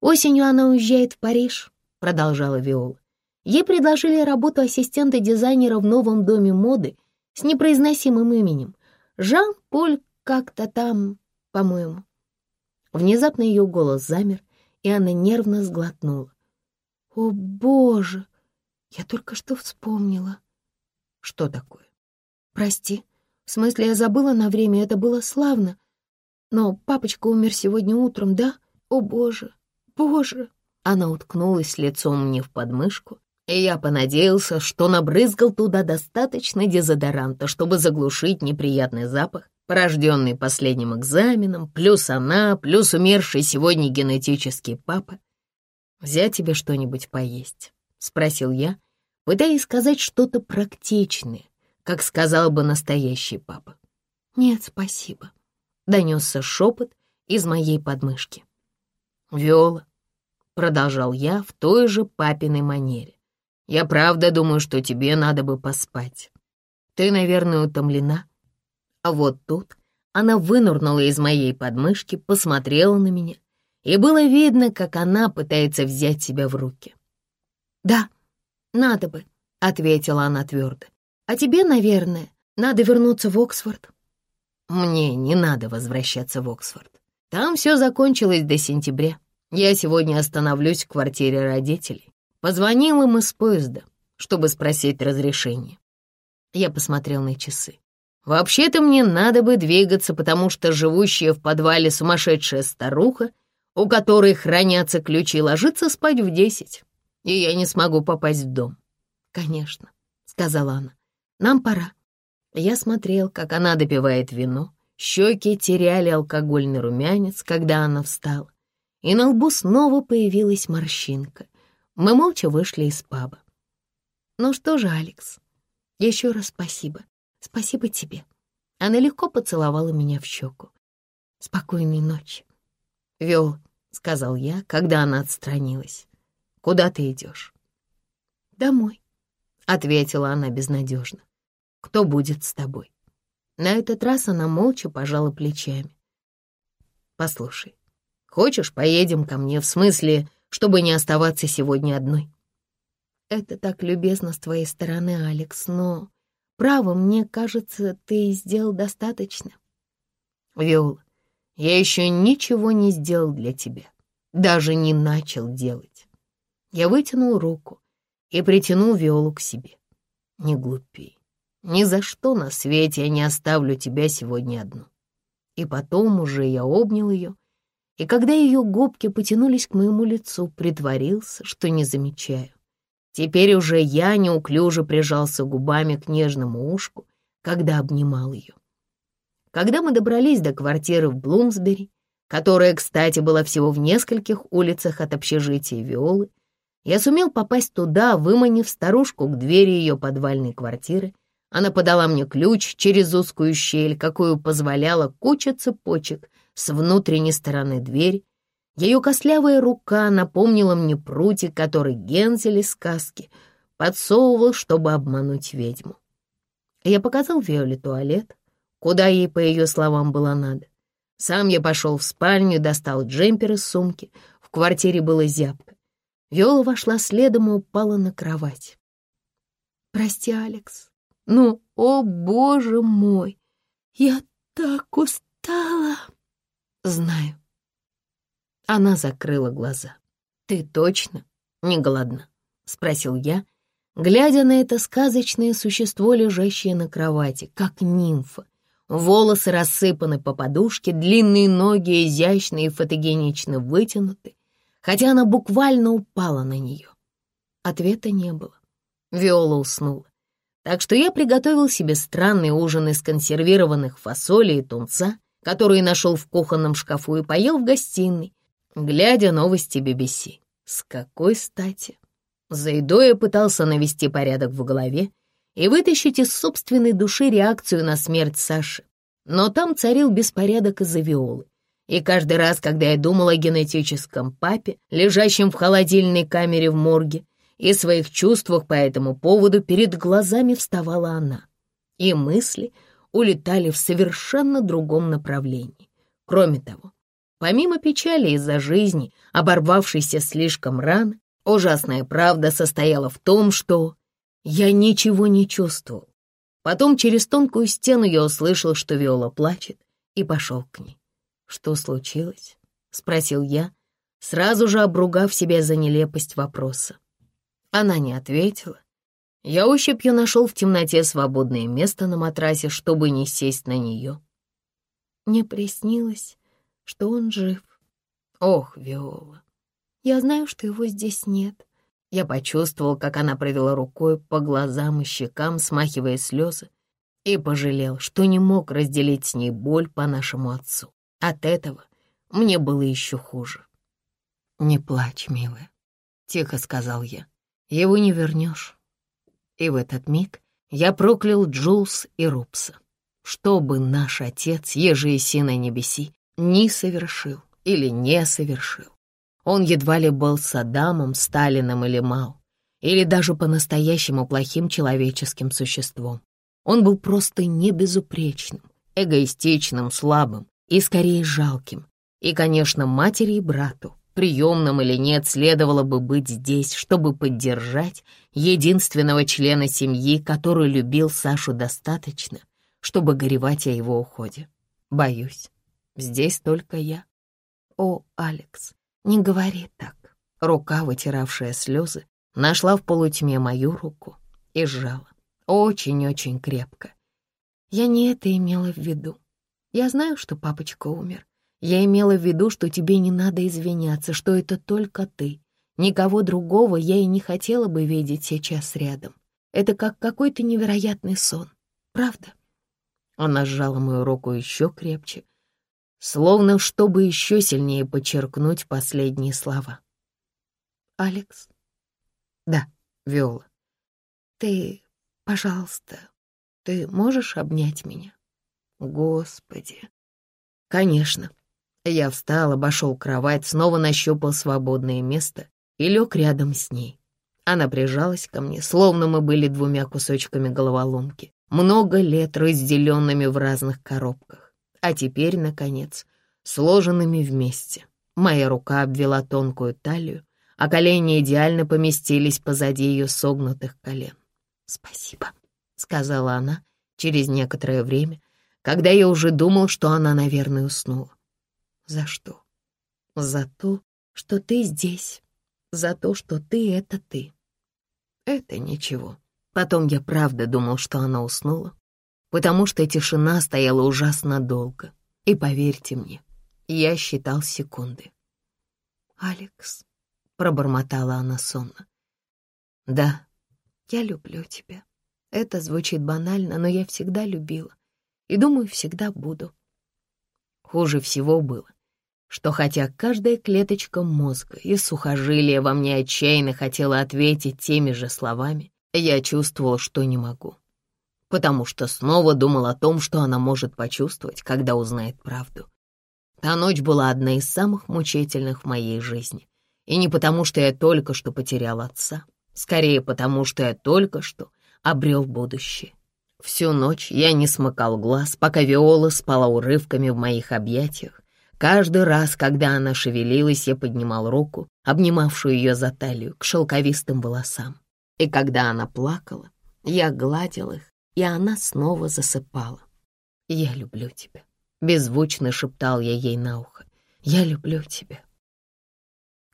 «Осенью она уезжает в Париж», — продолжала Виола. Ей предложили работу ассистента дизайнера в новом доме моды с непроизносимым именем. Жан-Поль как-то там, по-моему. Внезапно ее голос замер, и она нервно сглотнула. «О, Боже! Я только что вспомнила». «Что такое?» «Прости. В смысле, я забыла на время, это было славно. Но папочка умер сегодня утром, да? О, Боже! Боже!» Она уткнулась лицом мне в подмышку, и я понадеялся, что набрызгал туда достаточно дезодоранта, чтобы заглушить неприятный запах, порожденный последним экзаменом, плюс она, плюс умерший сегодня генетический папа. «Взять тебе что-нибудь поесть?» — спросил я, пытаясь сказать что-то практичное, как сказал бы настоящий папа. «Нет, спасибо», — донесся шепот из моей подмышки. «Виола», — продолжал я в той же папиной манере, «я правда думаю, что тебе надо бы поспать. Ты, наверное, утомлена». А вот тут она вынурнула из моей подмышки, посмотрела на меня, и было видно, как она пытается взять себя в руки. «Да, надо бы», — ответила она твердо. «А тебе, наверное, надо вернуться в Оксфорд». «Мне не надо возвращаться в Оксфорд. Там все закончилось до сентября. Я сегодня остановлюсь в квартире родителей. Позвонил им из поезда, чтобы спросить разрешение. Я посмотрел на часы. Вообще-то мне надо бы двигаться, потому что живущая в подвале сумасшедшая старуха, у которой хранятся ключи, ложится спать в десять, и я не смогу попасть в дом. «Конечно», — сказала она, — «нам пора». Я смотрел, как она допивает вино, щеки теряли алкогольный румянец, когда она встала, и на лбу снова появилась морщинка. Мы молча вышли из паба. «Ну что же, Алекс, еще раз спасибо. Спасибо тебе. Она легко поцеловала меня в щеку. Спокойной ночи. Вел, сказал я, когда она отстранилась. Куда ты идешь? Домой, ответила она безнадежно. Кто будет с тобой? На этот раз она молча пожала плечами. Послушай, хочешь, поедем ко мне, в смысле, чтобы не оставаться сегодня одной? Это так любезно с твоей стороны, Алекс, но Право, мне кажется, ты сделал достаточно. Виола, я еще ничего не сделал для тебя, даже не начал делать. Я вытянул руку и притянул Виолу к себе. Не глупей. Ни за что на свете я не оставлю тебя сегодня одну. И потом уже я обнял ее, и когда ее губки потянулись к моему лицу, притворился, что не замечаю. Теперь уже я неуклюже прижался губами к нежному ушку, когда обнимал ее. Когда мы добрались до квартиры в Блумсбери, которая, кстати, была всего в нескольких улицах от общежития Виолы, я сумел попасть туда, выманив старушку к двери ее подвальной квартиры. Она подала мне ключ через узкую щель, какую позволяла куча цепочек с внутренней стороны двери, ее костлявая рука напомнила мне прутик, который Гензель из сказки подсовывал, чтобы обмануть ведьму. Я показал Виоле туалет, куда ей, по ее словам, было надо. Сам я пошел в спальню, достал джемпер из сумки. В квартире было зябко. Виола вошла следом и упала на кровать. «Прости, Алекс. Ну, о, боже мой, я так устала!» «Знаю. Она закрыла глаза. «Ты точно не голодна?» — спросил я, глядя на это сказочное существо, лежащее на кровати, как нимфа. Волосы рассыпаны по подушке, длинные ноги изящно и фотогенично вытянуты, хотя она буквально упала на нее. Ответа не было. Виола уснула. Так что я приготовил себе странный ужин из консервированных фасолей и тунца, который нашел в кухонном шкафу, и поел в гостиной, глядя новости BBC. С какой стати? За едой я пытался навести порядок в голове и вытащить из собственной души реакцию на смерть Саши. Но там царил беспорядок из-за Виолы. И каждый раз, когда я думал о генетическом папе, лежащем в холодильной камере в морге, и своих чувствах по этому поводу перед глазами вставала она. И мысли улетали в совершенно другом направлении. Кроме того, Помимо печали из-за жизни, оборвавшейся слишком рано, ужасная правда состояла в том, что я ничего не чувствовал. Потом через тонкую стену я услышал, что Виола плачет, и пошел к ней. «Что случилось?» — спросил я, сразу же обругав себя за нелепость вопроса. Она не ответила. Я ощупью нашел в темноте свободное место на матрасе, чтобы не сесть на нее. Мне приснилось, что он жив. Ох, Виола, я знаю, что его здесь нет. Я почувствовал, как она провела рукой по глазам и щекам, смахивая слезы, и пожалел, что не мог разделить с ней боль по нашему отцу. От этого мне было еще хуже. «Не плачь, милая», — тихо сказал я. «Его не вернешь». И в этот миг Я проклял Джулс и Рупса. Что бы наш отец, еже и сына небеси, не совершил или не совершил. Он едва ли был Саддамом, Сталином или Мау, или даже по-настоящему плохим человеческим существом. Он был просто небезупречным, эгоистичным, слабым и скорее жалким. И, конечно, матери и брату, приемным или нет, следовало бы быть здесь, чтобы поддержать единственного члена семьи, который любил Сашу достаточно, чтобы горевать о его уходе. Боюсь, здесь только я. О, Алекс, не говори так. Рука, вытиравшая слезы, нашла в полутьме мою руку и сжала. Очень-очень крепко. Я не это имела в виду. Я знаю, что папочка умер. Я имела в виду, что тебе не надо извиняться, что это только ты. Никого другого я и не хотела бы видеть сейчас рядом. Это как какой-то невероятный сон. Правда? Она сжала мою руку еще крепче, словно чтобы еще сильнее подчеркнуть последние слова. «Алекс?» «Да, Виола. Ты, пожалуйста, ты можешь обнять меня?» «Господи!» «Конечно». Я встал, обошел кровать, снова нащупал свободное место и лег рядом с ней. Она прижалась ко мне, словно мы были двумя кусочками головоломки, много лет разделенными в разных коробках, а теперь, наконец, сложенными вместе. Моя рука обвела тонкую талию, а колени идеально поместились позади ее согнутых колен. «Спасибо», — сказала она через некоторое время, когда я уже думал, что она, наверное, уснула. «За что?» «За то, что ты здесь, за то, что ты — это ты». «Это ничего», Потом я правда думал, что она уснула, потому что тишина стояла ужасно долго. И поверьте мне, я считал секунды. «Алекс», — пробормотала она сонно. «Да, я люблю тебя. Это звучит банально, но я всегда любила. И думаю, всегда буду». Хуже всего было, что хотя каждая клеточка мозга и сухожилия во мне отчаянно хотела ответить теми же словами, я чувствовал, что не могу, потому что снова думал о том, что она может почувствовать, когда узнает правду. Та ночь была одна из самых мучительных в моей жизни. И не потому, что я только что потерял отца, скорее потому, что я только что обрел будущее. Всю ночь я не смыкал глаз, пока Виола спала урывками в моих объятиях. Каждый раз, когда она шевелилась, я поднимал руку, обнимавшую ее за талию, к шелковистым волосам. И когда она плакала, я гладил их, и она снова засыпала. «Я люблю тебя», — беззвучно шептал я ей на ухо. «Я люблю тебя».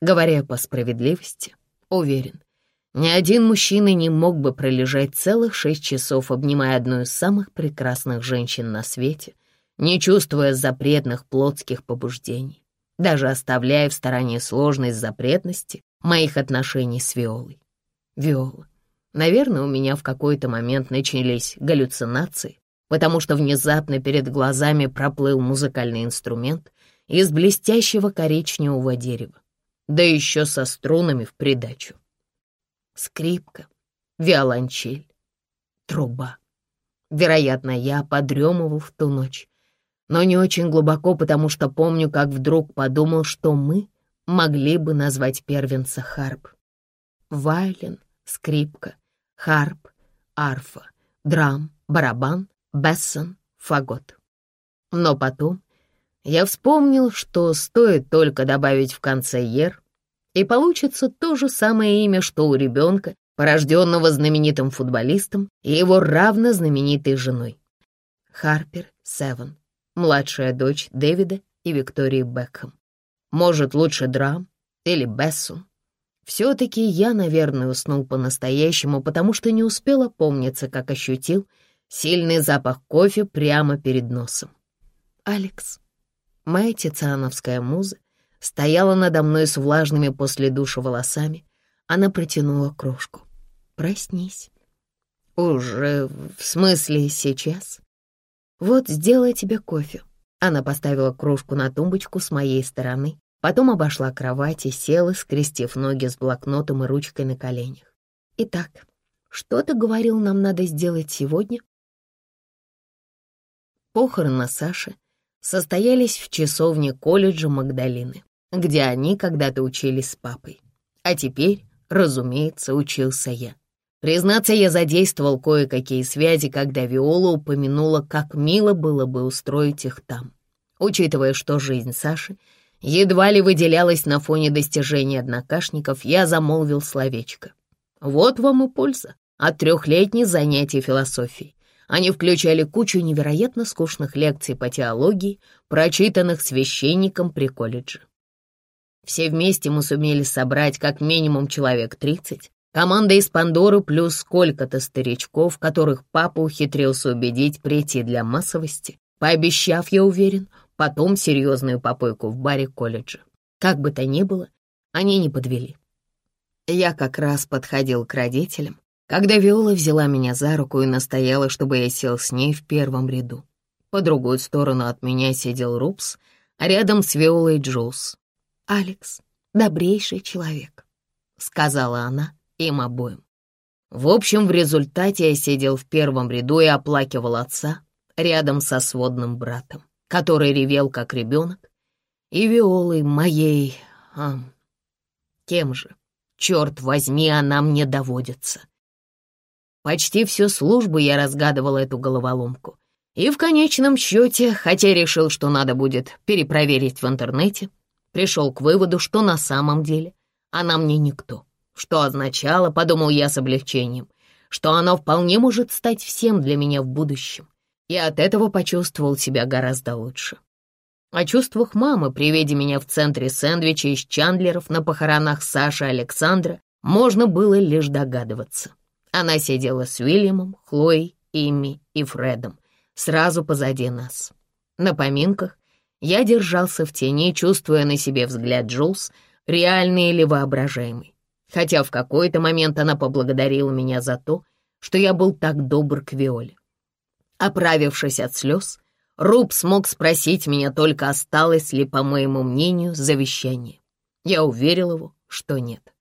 Говоря по справедливости, уверен, ни один мужчина не мог бы пролежать целых шесть часов, обнимая одну из самых прекрасных женщин на свете, не чувствуя запретных плотских побуждений, даже оставляя в стороне сложность запретности моих отношений с Виолой. Виола. Наверное, у меня в какой-то момент начались галлюцинации, потому что внезапно перед глазами проплыл музыкальный инструмент из блестящего коричневого дерева, да еще со струнами в придачу. Скрипка, виолончель, труба. Вероятно, я подремывал в ту ночь, но не очень глубоко, потому что помню, как вдруг подумал, что мы могли бы назвать первенца Харп. Вайлен, скрипка, харп, арфа, драм, барабан, бессон, фагот. Но потом я вспомнил, что стоит только добавить в конце «ер», и получится то же самое имя, что у ребенка, порожденного знаменитым футболистом и его равно знаменитой женой. Харпер Севен, младшая дочь Дэвида и Виктории Бекхэм. Может, лучше драм или Бессон. Все-таки я, наверное, уснул по-настоящему, потому что не успел опомниться, как ощутил сильный запах кофе прямо перед носом. «Алекс». Моя тициановская муза стояла надо мной с влажными после душа волосами. Она протянула кружку. «Проснись». «Уже, в смысле, сейчас?» «Вот, сделай тебе кофе». Она поставила кружку на тумбочку с моей стороны, Потом обошла кровать и села, скрестив ноги с блокнотом и ручкой на коленях. Итак, что ты говорил, нам надо сделать сегодня?» Похороны Саши состоялись в часовне колледжа Магдалины, где они когда-то учились с папой. А теперь, разумеется, учился я. Признаться, я задействовал кое-какие связи, когда Виола упомянула, как мило было бы устроить их там. Учитывая, что жизнь Саши едва ли выделялась на фоне достижений однокашников, я замолвил словечко. Вот вам и польза от трехлетних занятий философией. Они включали кучу невероятно скучных лекций по теологии, прочитанных священником при колледже. Все вместе мы сумели собрать как минимум человек 30, команда из Пандоры плюс сколько-то старичков, которых папа ухитрился убедить прийти для массовости, пообещав, я уверен, потом серьезную попойку в баре колледжа. Как бы то ни было, они не подвели. Я как раз подходил к родителям, когда Виола взяла меня за руку и настояла, чтобы я сел с ней в первом ряду. По другую сторону от меня сидел Рупс, а рядом с Виолой Джулс. «Алекс — добрейший человек», — сказала она им обоим. В общем, в результате я сидел в первом ряду и оплакивал отца рядом со сводным братом, который ревел как ребенок, и Виолой моей... А, кем же? Черт возьми, она мне доводится. Почти всю службу я разгадывал эту головоломку. И в конечном счете, хотя решил, что надо будет перепроверить в интернете, пришел к выводу, что на самом деле она мне никто. Что означало, подумал я с облегчением, что она вполне может стать всем для меня в будущем. И от этого почувствовал себя гораздо лучше. О чувствах мамы при виде меня в центре сэндвича из Чандлеров на похоронах Саши Александра можно было лишь догадываться. Она сидела с Уильямом, Хлоей, Имми и Фредом, сразу позади нас. На поминках я держался в тени, чувствуя на себе взгляд Джулс, реальный или воображаемый. Хотя в какой-то момент она поблагодарила меня за то, что я был так добр к Виоле. Оправившись от слез, Руб смог спросить меня только, осталось ли, по моему мнению, завещание. Я уверил его, что нет.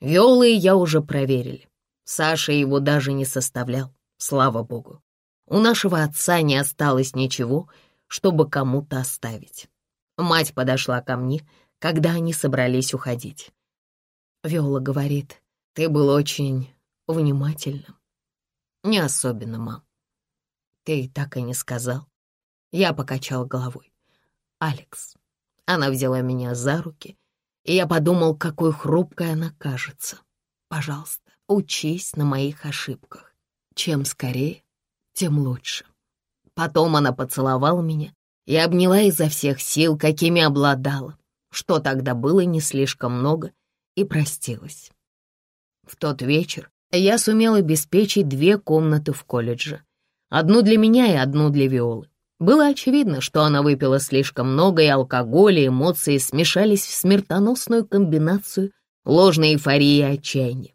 Виолы я уже проверили. Саша его даже не составлял, слава богу. У нашего отца не осталось ничего, чтобы кому-то оставить. Мать подошла ко мне, когда они собрались уходить. Виола говорит, ты был очень внимательным. Не особенно, мам. Ты так и не сказал. Я покачал головой. Алекс. Она взяла меня за руки, и я подумал, какой хрупкой она кажется. Пожалуйста, учись на моих ошибках. Чем скорее, тем лучше. Потом она поцеловала меня и обняла изо всех сил, какими обладала, что тогда было не слишком много, и простилась. В тот вечер я сумел обеспечить две комнаты в колледже. Одну для меня и одну для Виолы. Было очевидно, что она выпила слишком много, и алкоголь и эмоции смешались в смертоносную комбинацию ложной эйфории и отчаяния.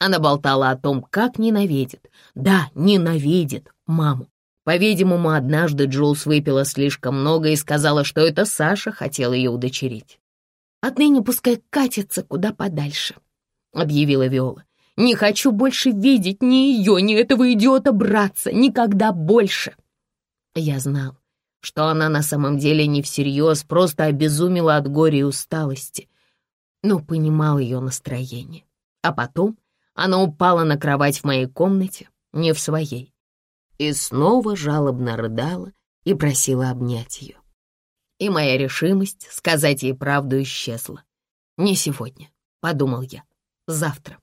Она болтала о том, как ненавидит, да, ненавидит маму. По-видимому, однажды Джулс выпила слишком много и сказала, что это Саша хотел ее удочерить. «Отныне пускай катится куда подальше», — объявила Виола. «Не хочу больше видеть ни ее, ни этого идиота-братца, никогда больше». Я знал, что она на самом деле не всерьез, просто обезумела от горя и усталости, но понимал ее настроение. А потом она упала на кровать в моей комнате, не в своей, и снова жалобно рыдала и просила обнять ее. И моя решимость сказать ей правду исчезла. «Не сегодня», — подумал я, — «завтра».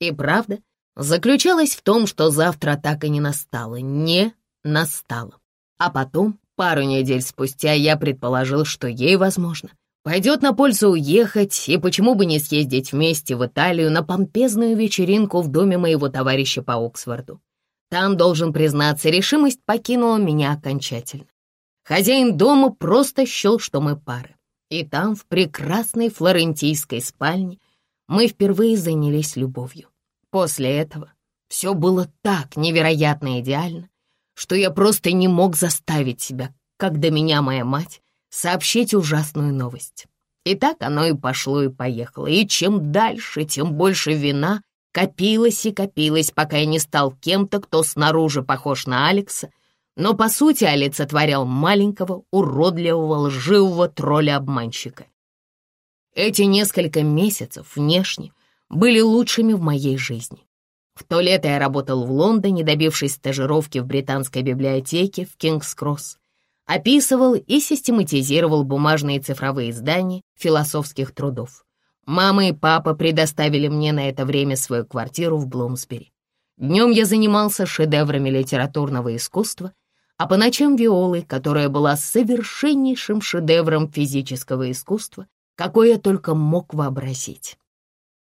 И правда заключалась в том, что завтра так и не настало, не настало. А потом, пару недель спустя, я предположил, что ей, возможно, Пойдет на пользу уехать, и почему бы не съездить вместе в Италию на помпезную вечеринку в доме моего товарища по Оксфорду. Там, должен признаться, решимость покинула меня окончательно. Хозяин дома просто счел, что мы пара. И там, в прекрасной флорентийской спальне, мы впервые занялись любовью. После этого все было так невероятно идеально, что я просто не мог заставить себя, когда меня моя мать сообщить ужасную новость. И так оно и пошло и поехало. И чем дальше, тем больше вина копилась и копилась, пока я не стал кем-то, кто снаружи похож на Алекса, но по сути олицетворял маленького, уродливого, лживого тролля-обманщика. Эти несколько месяцев внешне были лучшими в моей жизни. В то лето я работал в Лондоне, добившись стажировки в британской библиотеке в Кингс-Кросс. Описывал и систематизировал бумажные и цифровые издания философских трудов. Мама и папа предоставили мне на это время свою квартиру в Блумсбери. Днем я занимался шедеврами литературного искусства, а по ночам Виолой, которая была совершеннейшим шедевром физического искусства, какой я только мог вообразить.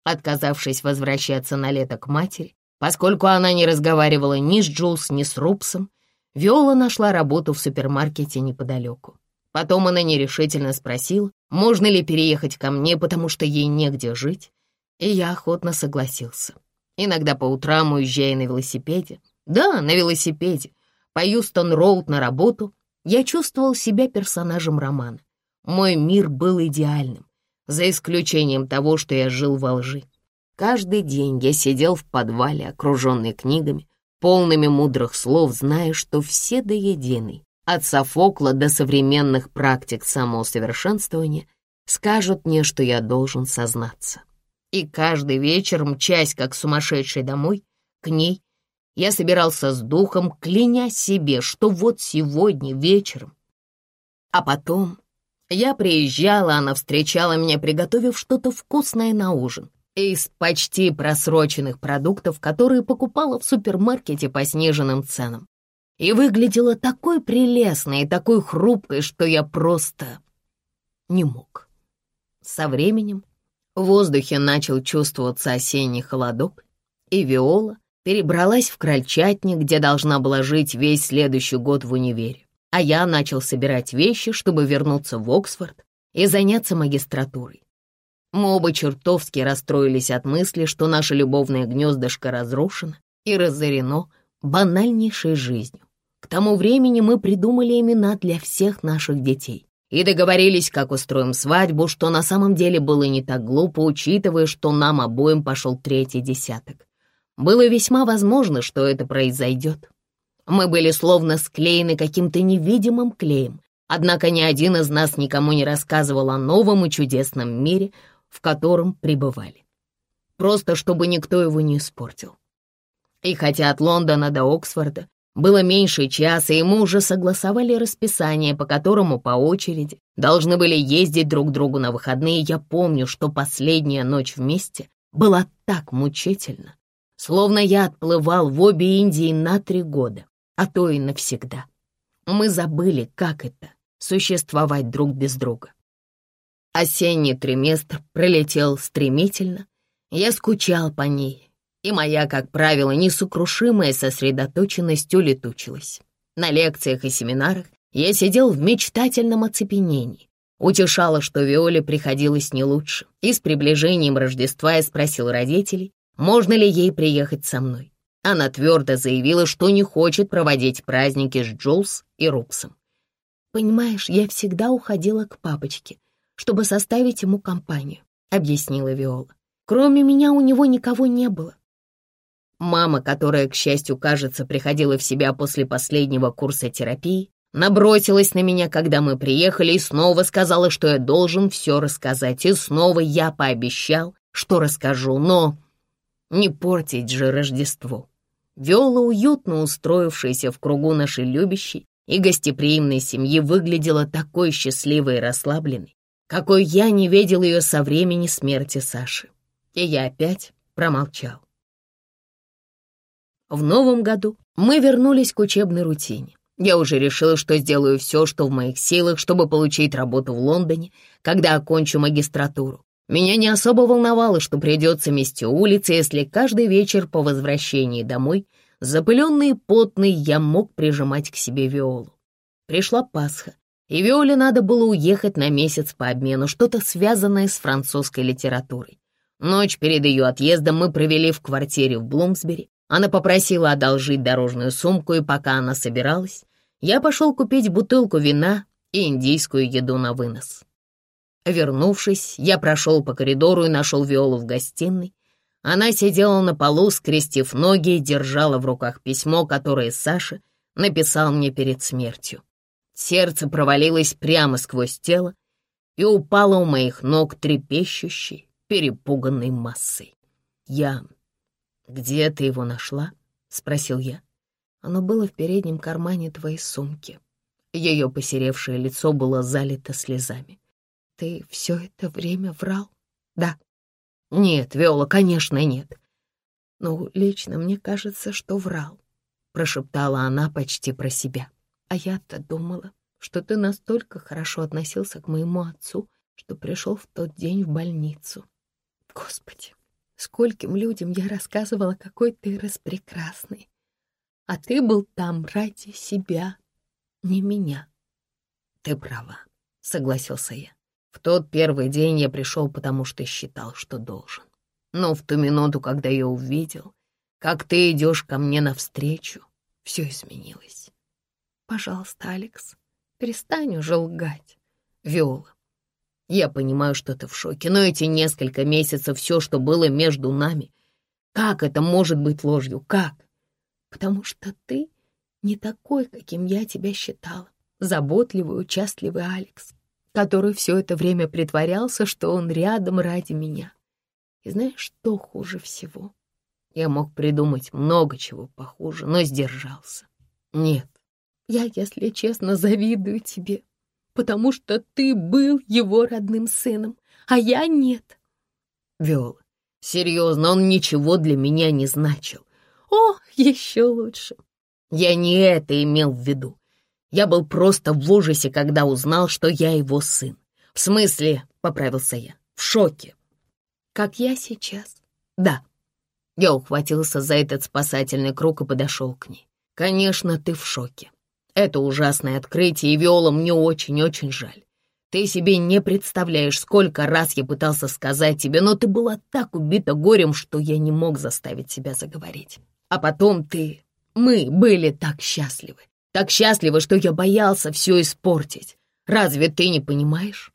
Отказавшись возвращаться на лето к матери, поскольку она не разговаривала ни с Джулс, ни с Рупсом, Виола нашла работу в супермаркете неподалеку. Потом она нерешительно спросила, можно ли переехать ко мне, потому что ей негде жить, и я охотно согласился. Иногда по утрам, уезжая на велосипеде, да, на велосипеде, по Юстон-Роуд на работу, я чувствовал себя персонажем романа. Мой мир был идеальным, за исключением того, что я жил во лжи. Каждый день я сидел в подвале, окруженный книгами, полными мудрых слов, зная, что все до единой, от Софокла до современных практик самоусовершенствования, скажут мне, что я должен сознаться. И каждый вечер, мчась как сумасшедший домой, к ней, я собирался с духом, кляня себе, что вот сегодня вечером. А потом я приезжала, она встречала меня, приготовив что-то вкусное на ужин из почти просроченных продуктов, которые покупала в супермаркете по сниженным ценам. И выглядела такой прелестной и такой хрупкой, что я просто не мог. Со временем в воздухе начал чувствоваться осенний холодок, и Виола перебралась в крольчатник, где должна была жить весь следующий год в универе. А я начал собирать вещи, чтобы вернуться в Оксфорд и заняться магистратурой. Мы оба чертовски расстроились от мысли, что наше любовное гнездышко разрушено и разорено банальнейшей жизнью. К тому времени мы придумали имена для всех наших детей и договорились, как устроим свадьбу, что на самом деле было не так глупо, учитывая, что нам обоим пошел третий десяток. Было весьма возможно, что это произойдет. Мы были словно склеены каким-то невидимым клеем, однако ни один из нас никому не рассказывал о новом и чудесном мире, в котором пребывали. Просто чтобы никто его не испортил. И хотя от Лондона до Оксфорда было меньше часа, и мы уже согласовали расписание, по которому по очереди должны были ездить друг к другу на выходные, я помню, что последняя ночь вместе была так мучительна, словно я отплывал в обе Индии на три года, а то и навсегда. Мы забыли, как это — существовать друг без друга. Осенний триместр пролетел стремительно. Я скучал по ней, и моя, как правило, несокрушимая сосредоточенность улетучилась. На лекциях и семинарах я сидел в мечтательном оцепенении. Утешало, что Виоле приходилось не лучше, и с приближением Рождества я спросил родителей, можно ли ей приехать со мной. Она твердо заявила, что не хочет проводить праздники с Джулс и Рупсом. «Понимаешь, я всегда уходила к папочке, чтобы составить ему компанию», — объяснила Виола. «Кроме меня у него никого не было». Мама, которая, к счастью, кажется, приходила в себя после последнего курса терапии, набросилась на меня, когда мы приехали, и снова сказала, что я должен все рассказать. И снова я пообещал, что расскажу, но не портить же Рождество. Виола, уютно устроившаяся в кругу нашей любящей и гостеприимной семьи, выглядела такой счастливой и расслабленной, какой я не видел ее со времени смерти Саши. И я опять промолчал. В новом году мы вернулись к учебной рутине. Я уже решил, что сделаю все, что в моих силах, чтобы получить работу в Лондоне, когда окончу магистратуру. Меня не особо волновало, что придется мести улицы, если каждый вечер по возвращении домой, запыленный и потный, я мог прижимать к себе Виолу. Пришла Пасха, и Виоле надо было уехать на месяц по обмену, что-то связанное с французской литературой. Ночь перед ее отъездом мы провели в квартире в Блумсбери. Она попросила одолжить дорожную сумку, и пока она собиралась, я пошел купить бутылку вина и индийскую еду на вынос. Вернувшись, я прошел по коридору и нашел Виолу в гостиной. Она сидела на полу, скрестив ноги и держала в руках письмо, которое Саша написал мне перед смертью. Сердце провалилось прямо сквозь тело и упало у моих ног трепещущей, перепуганной массой. «Я... Где ты его нашла?» — спросил я. Оно было в переднем кармане твоей сумки. Ее посеревшее лицо было залито слезами. «Ты все это время врал?» «Да», «Нет, Виола, конечно, нет». «Ну, лично мне кажется, что врал», — прошептала она почти про себя. «А я-то думала, что ты настолько хорошо относился к моему отцу, что пришел в тот день в больницу. Господи, скольким людям я рассказывала, какой ты распрекрасный. А ты был там ради себя, не меня». «Ты права», — согласился я. В тот первый день я пришел, потому что считал, что должен. Но в ту минуту, когда я увидел, как ты идешь ко мне навстречу, все изменилось. Пожалуйста, Алекс, перестань уже лгать. Виола, я понимаю, что ты в шоке, но эти несколько месяцев, все, что было между нами, как это может быть ложью? Как? Потому что ты не такой, каким я тебя считала. Заботливый, участливый Алекс который все это время притворялся, что он рядом ради меня. И знаешь, что хуже всего? Я мог придумать много чего похуже, но сдержался. Нет, я, если честно, завидую тебе, потому что ты был его родным сыном, а я нет. Виола, серьезно, он ничего для меня не значил. О, еще лучше. Я не это имел в виду. Я был просто в ужасе, когда узнал, что я его сын. В смысле, — поправился я, — в шоке. Как я сейчас? Да. Я ухватился за этот спасательный круг и подошел к ней. Конечно, ты в шоке. Это ужасное открытие, и Виола мне очень-очень жаль. Ты себе не представляешь, сколько раз я пытался сказать тебе, но ты была так убита горем, что я не мог заставить себя заговорить. А потом ты... Мы были так счастливы. Так счастлива, что я боялся все испортить. Разве ты не понимаешь?»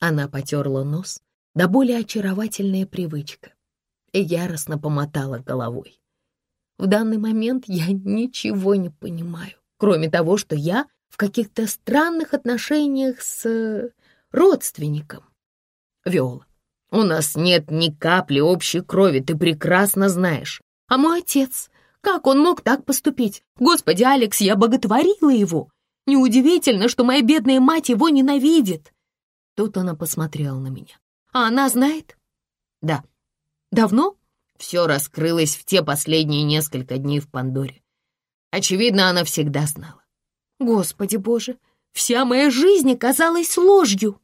Она потерла нос, да более очаровательная привычка, и яростно помотала головой. В данный момент я ничего не понимаю, кроме того, что я в каких-то странных отношениях с э, родственником. Виола, у нас нет ни капли общей крови, ты прекрасно знаешь. А мой отец как он мог так поступить? Господи, Алекс, я боготворила его. Неудивительно, что моя бедная мать его ненавидит. Тут она посмотрела на меня. А она знает? Да. Давно? Все раскрылось в те последние несколько дней в Пандоре. Очевидно, она всегда знала. Господи боже, вся моя жизнь казалась ложью.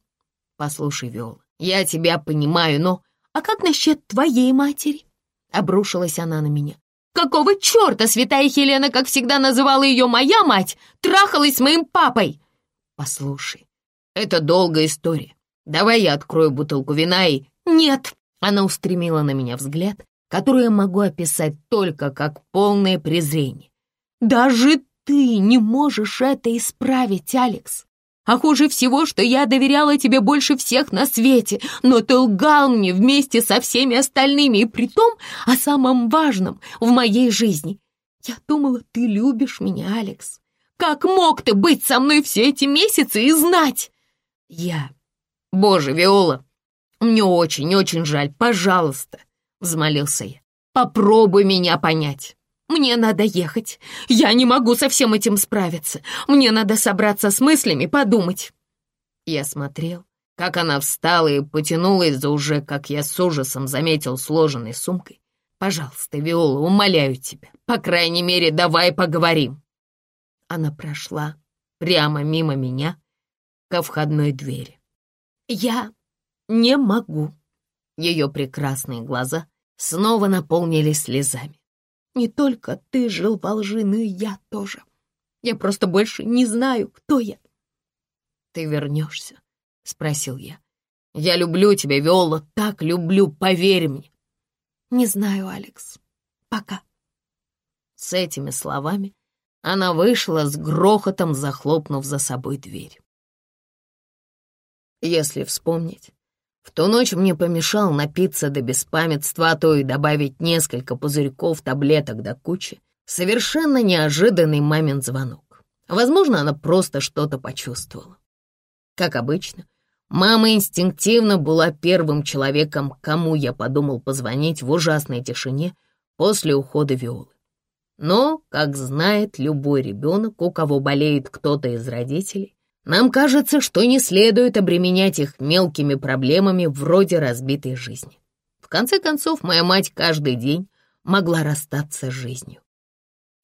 Послушай, Виола, я тебя понимаю, но... А как насчет твоей матери? Обрушилась она на меня. Какого черта святая Хелена, как всегда называла ее моя мать, трахалась с моим папой? Послушай, это долгая история. Давай я открою бутылку вина и... Нет! Она устремила на меня взгляд, который я могу описать только как полное презрение. Даже ты не можешь это исправить, Алекс. А хуже всего, что я доверяла тебе больше всех на свете, но ты лгал мне вместе со всеми остальными, и при том о самом важном в моей жизни. Я думала, ты любишь меня, Алекс. Как мог ты быть со мной все эти месяцы и знать? Я... Боже, Виола, мне очень-очень жаль, пожалуйста, взмолился я. Попробуй меня понять. Мне надо ехать. Я не могу со всем этим справиться. Мне надо собраться с мыслями, подумать. Я смотрел, как она встала и потянулась за уже, как я с ужасом заметил, сложенной сумкой. «Пожалуйста, Виола, умоляю тебя, по крайней мере, давай поговорим». Она прошла прямо мимо меня ко входной двери. «Я не могу». Ее прекрасные глаза снова наполнились слезами. Не только ты жил во лжи, но и я тоже. Я просто больше не знаю, кто я. Ты вернешься? Спросил я. Я люблю тебя, Виола, так люблю, поверь мне. Не знаю, Алекс. Пока. С этими словами она вышла с грохотом, захлопнув за собой дверь. Если вспомнить, В ту ночь мне помешал напиться до беспамятства, а то и добавить несколько пузырьков таблеток до кучи. Совершенно неожиданный мамин звонок. Возможно, она просто что-то почувствовала. Как обычно, мама инстинктивно была первым человеком, кому я подумал позвонить в ужасной тишине после ухода Виолы. Но, как знает любой ребенок, у кого болеет кто-то из родителей, нам кажется, что не следует обременять их мелкими проблемами вроде разбитой жизни. В конце концов, моя мать каждый день могла расстаться с жизнью.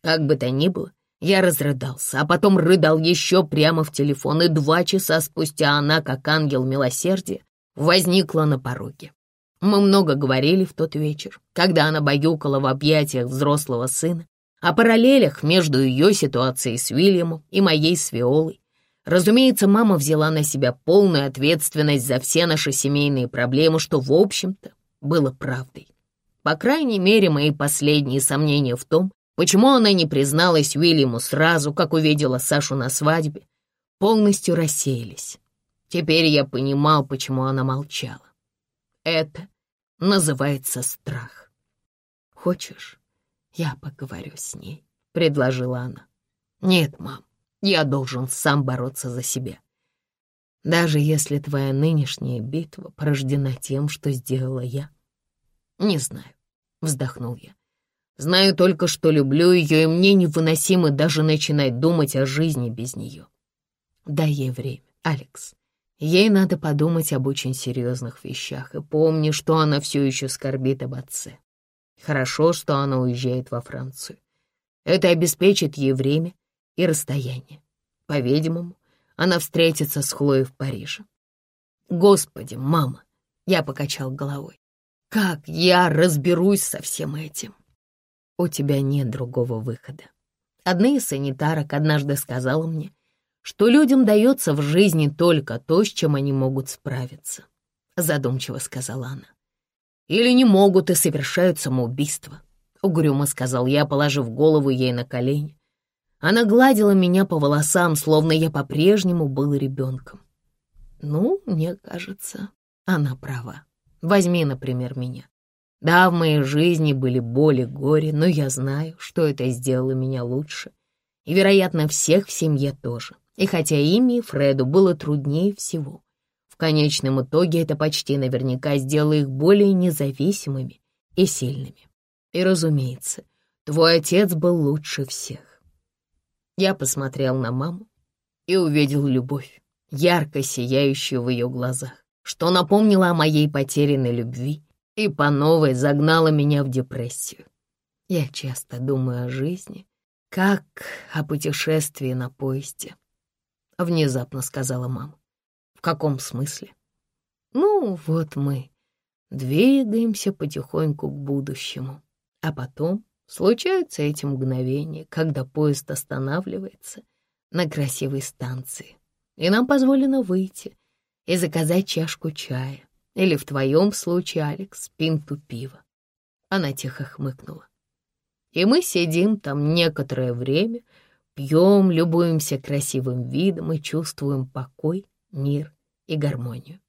Как бы то ни было, я разрыдался, а потом рыдал еще прямо в телефон, и два часа спустя она, как ангел милосердия, возникла на пороге. Мы много говорили в тот вечер, когда она баюкала в объятиях взрослого сына, о параллелях между ее ситуацией с Уильямом и моей с Виолой. Разумеется, мама взяла на себя полную ответственность за все наши семейные проблемы, что, в общем-то, было правдой. По крайней мере, мои последние сомнения в том, Почему она не призналась Уильяму сразу, как увидела Сашу на свадьбе, полностью рассеялись. Теперь я понимал, почему она молчала. Это называется страх. «Хочешь, я поговорю с ней?» — предложила она. «Нет, мам, я должен сам бороться за себя. Даже если твоя нынешняя битва порождена тем, что сделала я. Не знаю, вздохнул я. Знаю только, что люблю ее, и мне невыносимо даже начинать думать о жизни без нее. Дай ей время, Алекс. Ей надо подумать об очень серьезных вещах, и помни, что она все еще скорбит об отце. Хорошо, что она уезжает во Францию. Это обеспечит ей время и расстояние. По-видимому, она встретится с Хлоей в Париже. Господи, мама, я покачал головой. Как я разберусь со всем этим? у тебя нет другого выхода. Одна из санитарок однажды сказала мне, что людям дается в жизни только то, с чем они могут справиться. Задумчиво сказала она. Или не могут и совершают самоубийство. Угрюмо сказал я, положив голову ей на колени. Она гладила меня по волосам, словно я по-прежнему был ребенком. Ну, мне кажется, она права. Возьми, например, меня. Да, в моей жизни были боли, горе, но я знаю, что это сделало меня лучше. И, вероятно, всех в семье тоже. И хотя ими Фреду было труднее всего, в конечном итоге это почти наверняка сделало их более независимыми и сильными. И, разумеется, твой отец был лучше всех. Я посмотрел на маму и увидел любовь, ярко сияющую в ее глазах, что напомнило о моей потерянной любви и по новой загнала меня в депрессию. Я часто думаю о жизни, как о путешествии на поезде. Внезапно сказала мама. В каком смысле? Ну, вот мы двигаемся потихоньку к будущему, а потом случаются эти мгновения, когда поезд останавливается на красивой станции, и нам позволено выйти и заказать чашку чая или в твоем случае, Алекс, пинту пива. Она тихо хмыкнула. И мы сидим там некоторое время, пьем, любуемся красивым видом и чувствуем покой, мир и гармонию.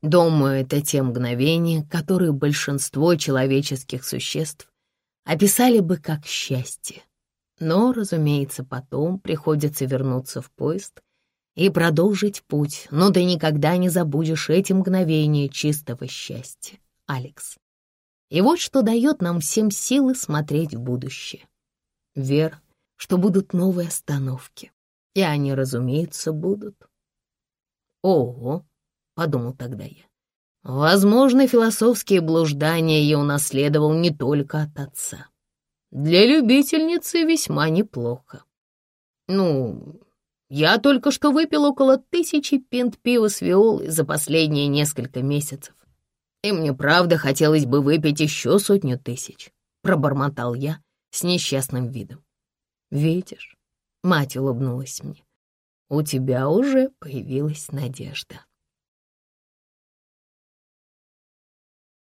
Думаю, это те мгновения, которые большинство человеческих существ описали бы как счастье. Но, разумеется, потом приходится вернуться в поезд и продолжить путь, но ты никогда не забудешь эти мгновения чистого счастья, Алекс. И вот что дает нам всем силы смотреть в будущее. Вера, что будут новые остановки. И они, разумеется, будут. Ого, — подумал тогда я. Возможно, философские блуждания я унаследовал не только от отца. Для любительницы весьма неплохо. Ну, я только что выпил около тысячи пинт пива с виолой за последние несколько месяцев. И мне правда хотелось бы выпить еще сотню тысяч, пробормотал я с несчастным видом. Видишь, мать улыбнулась мне. У тебя уже появилась надежда.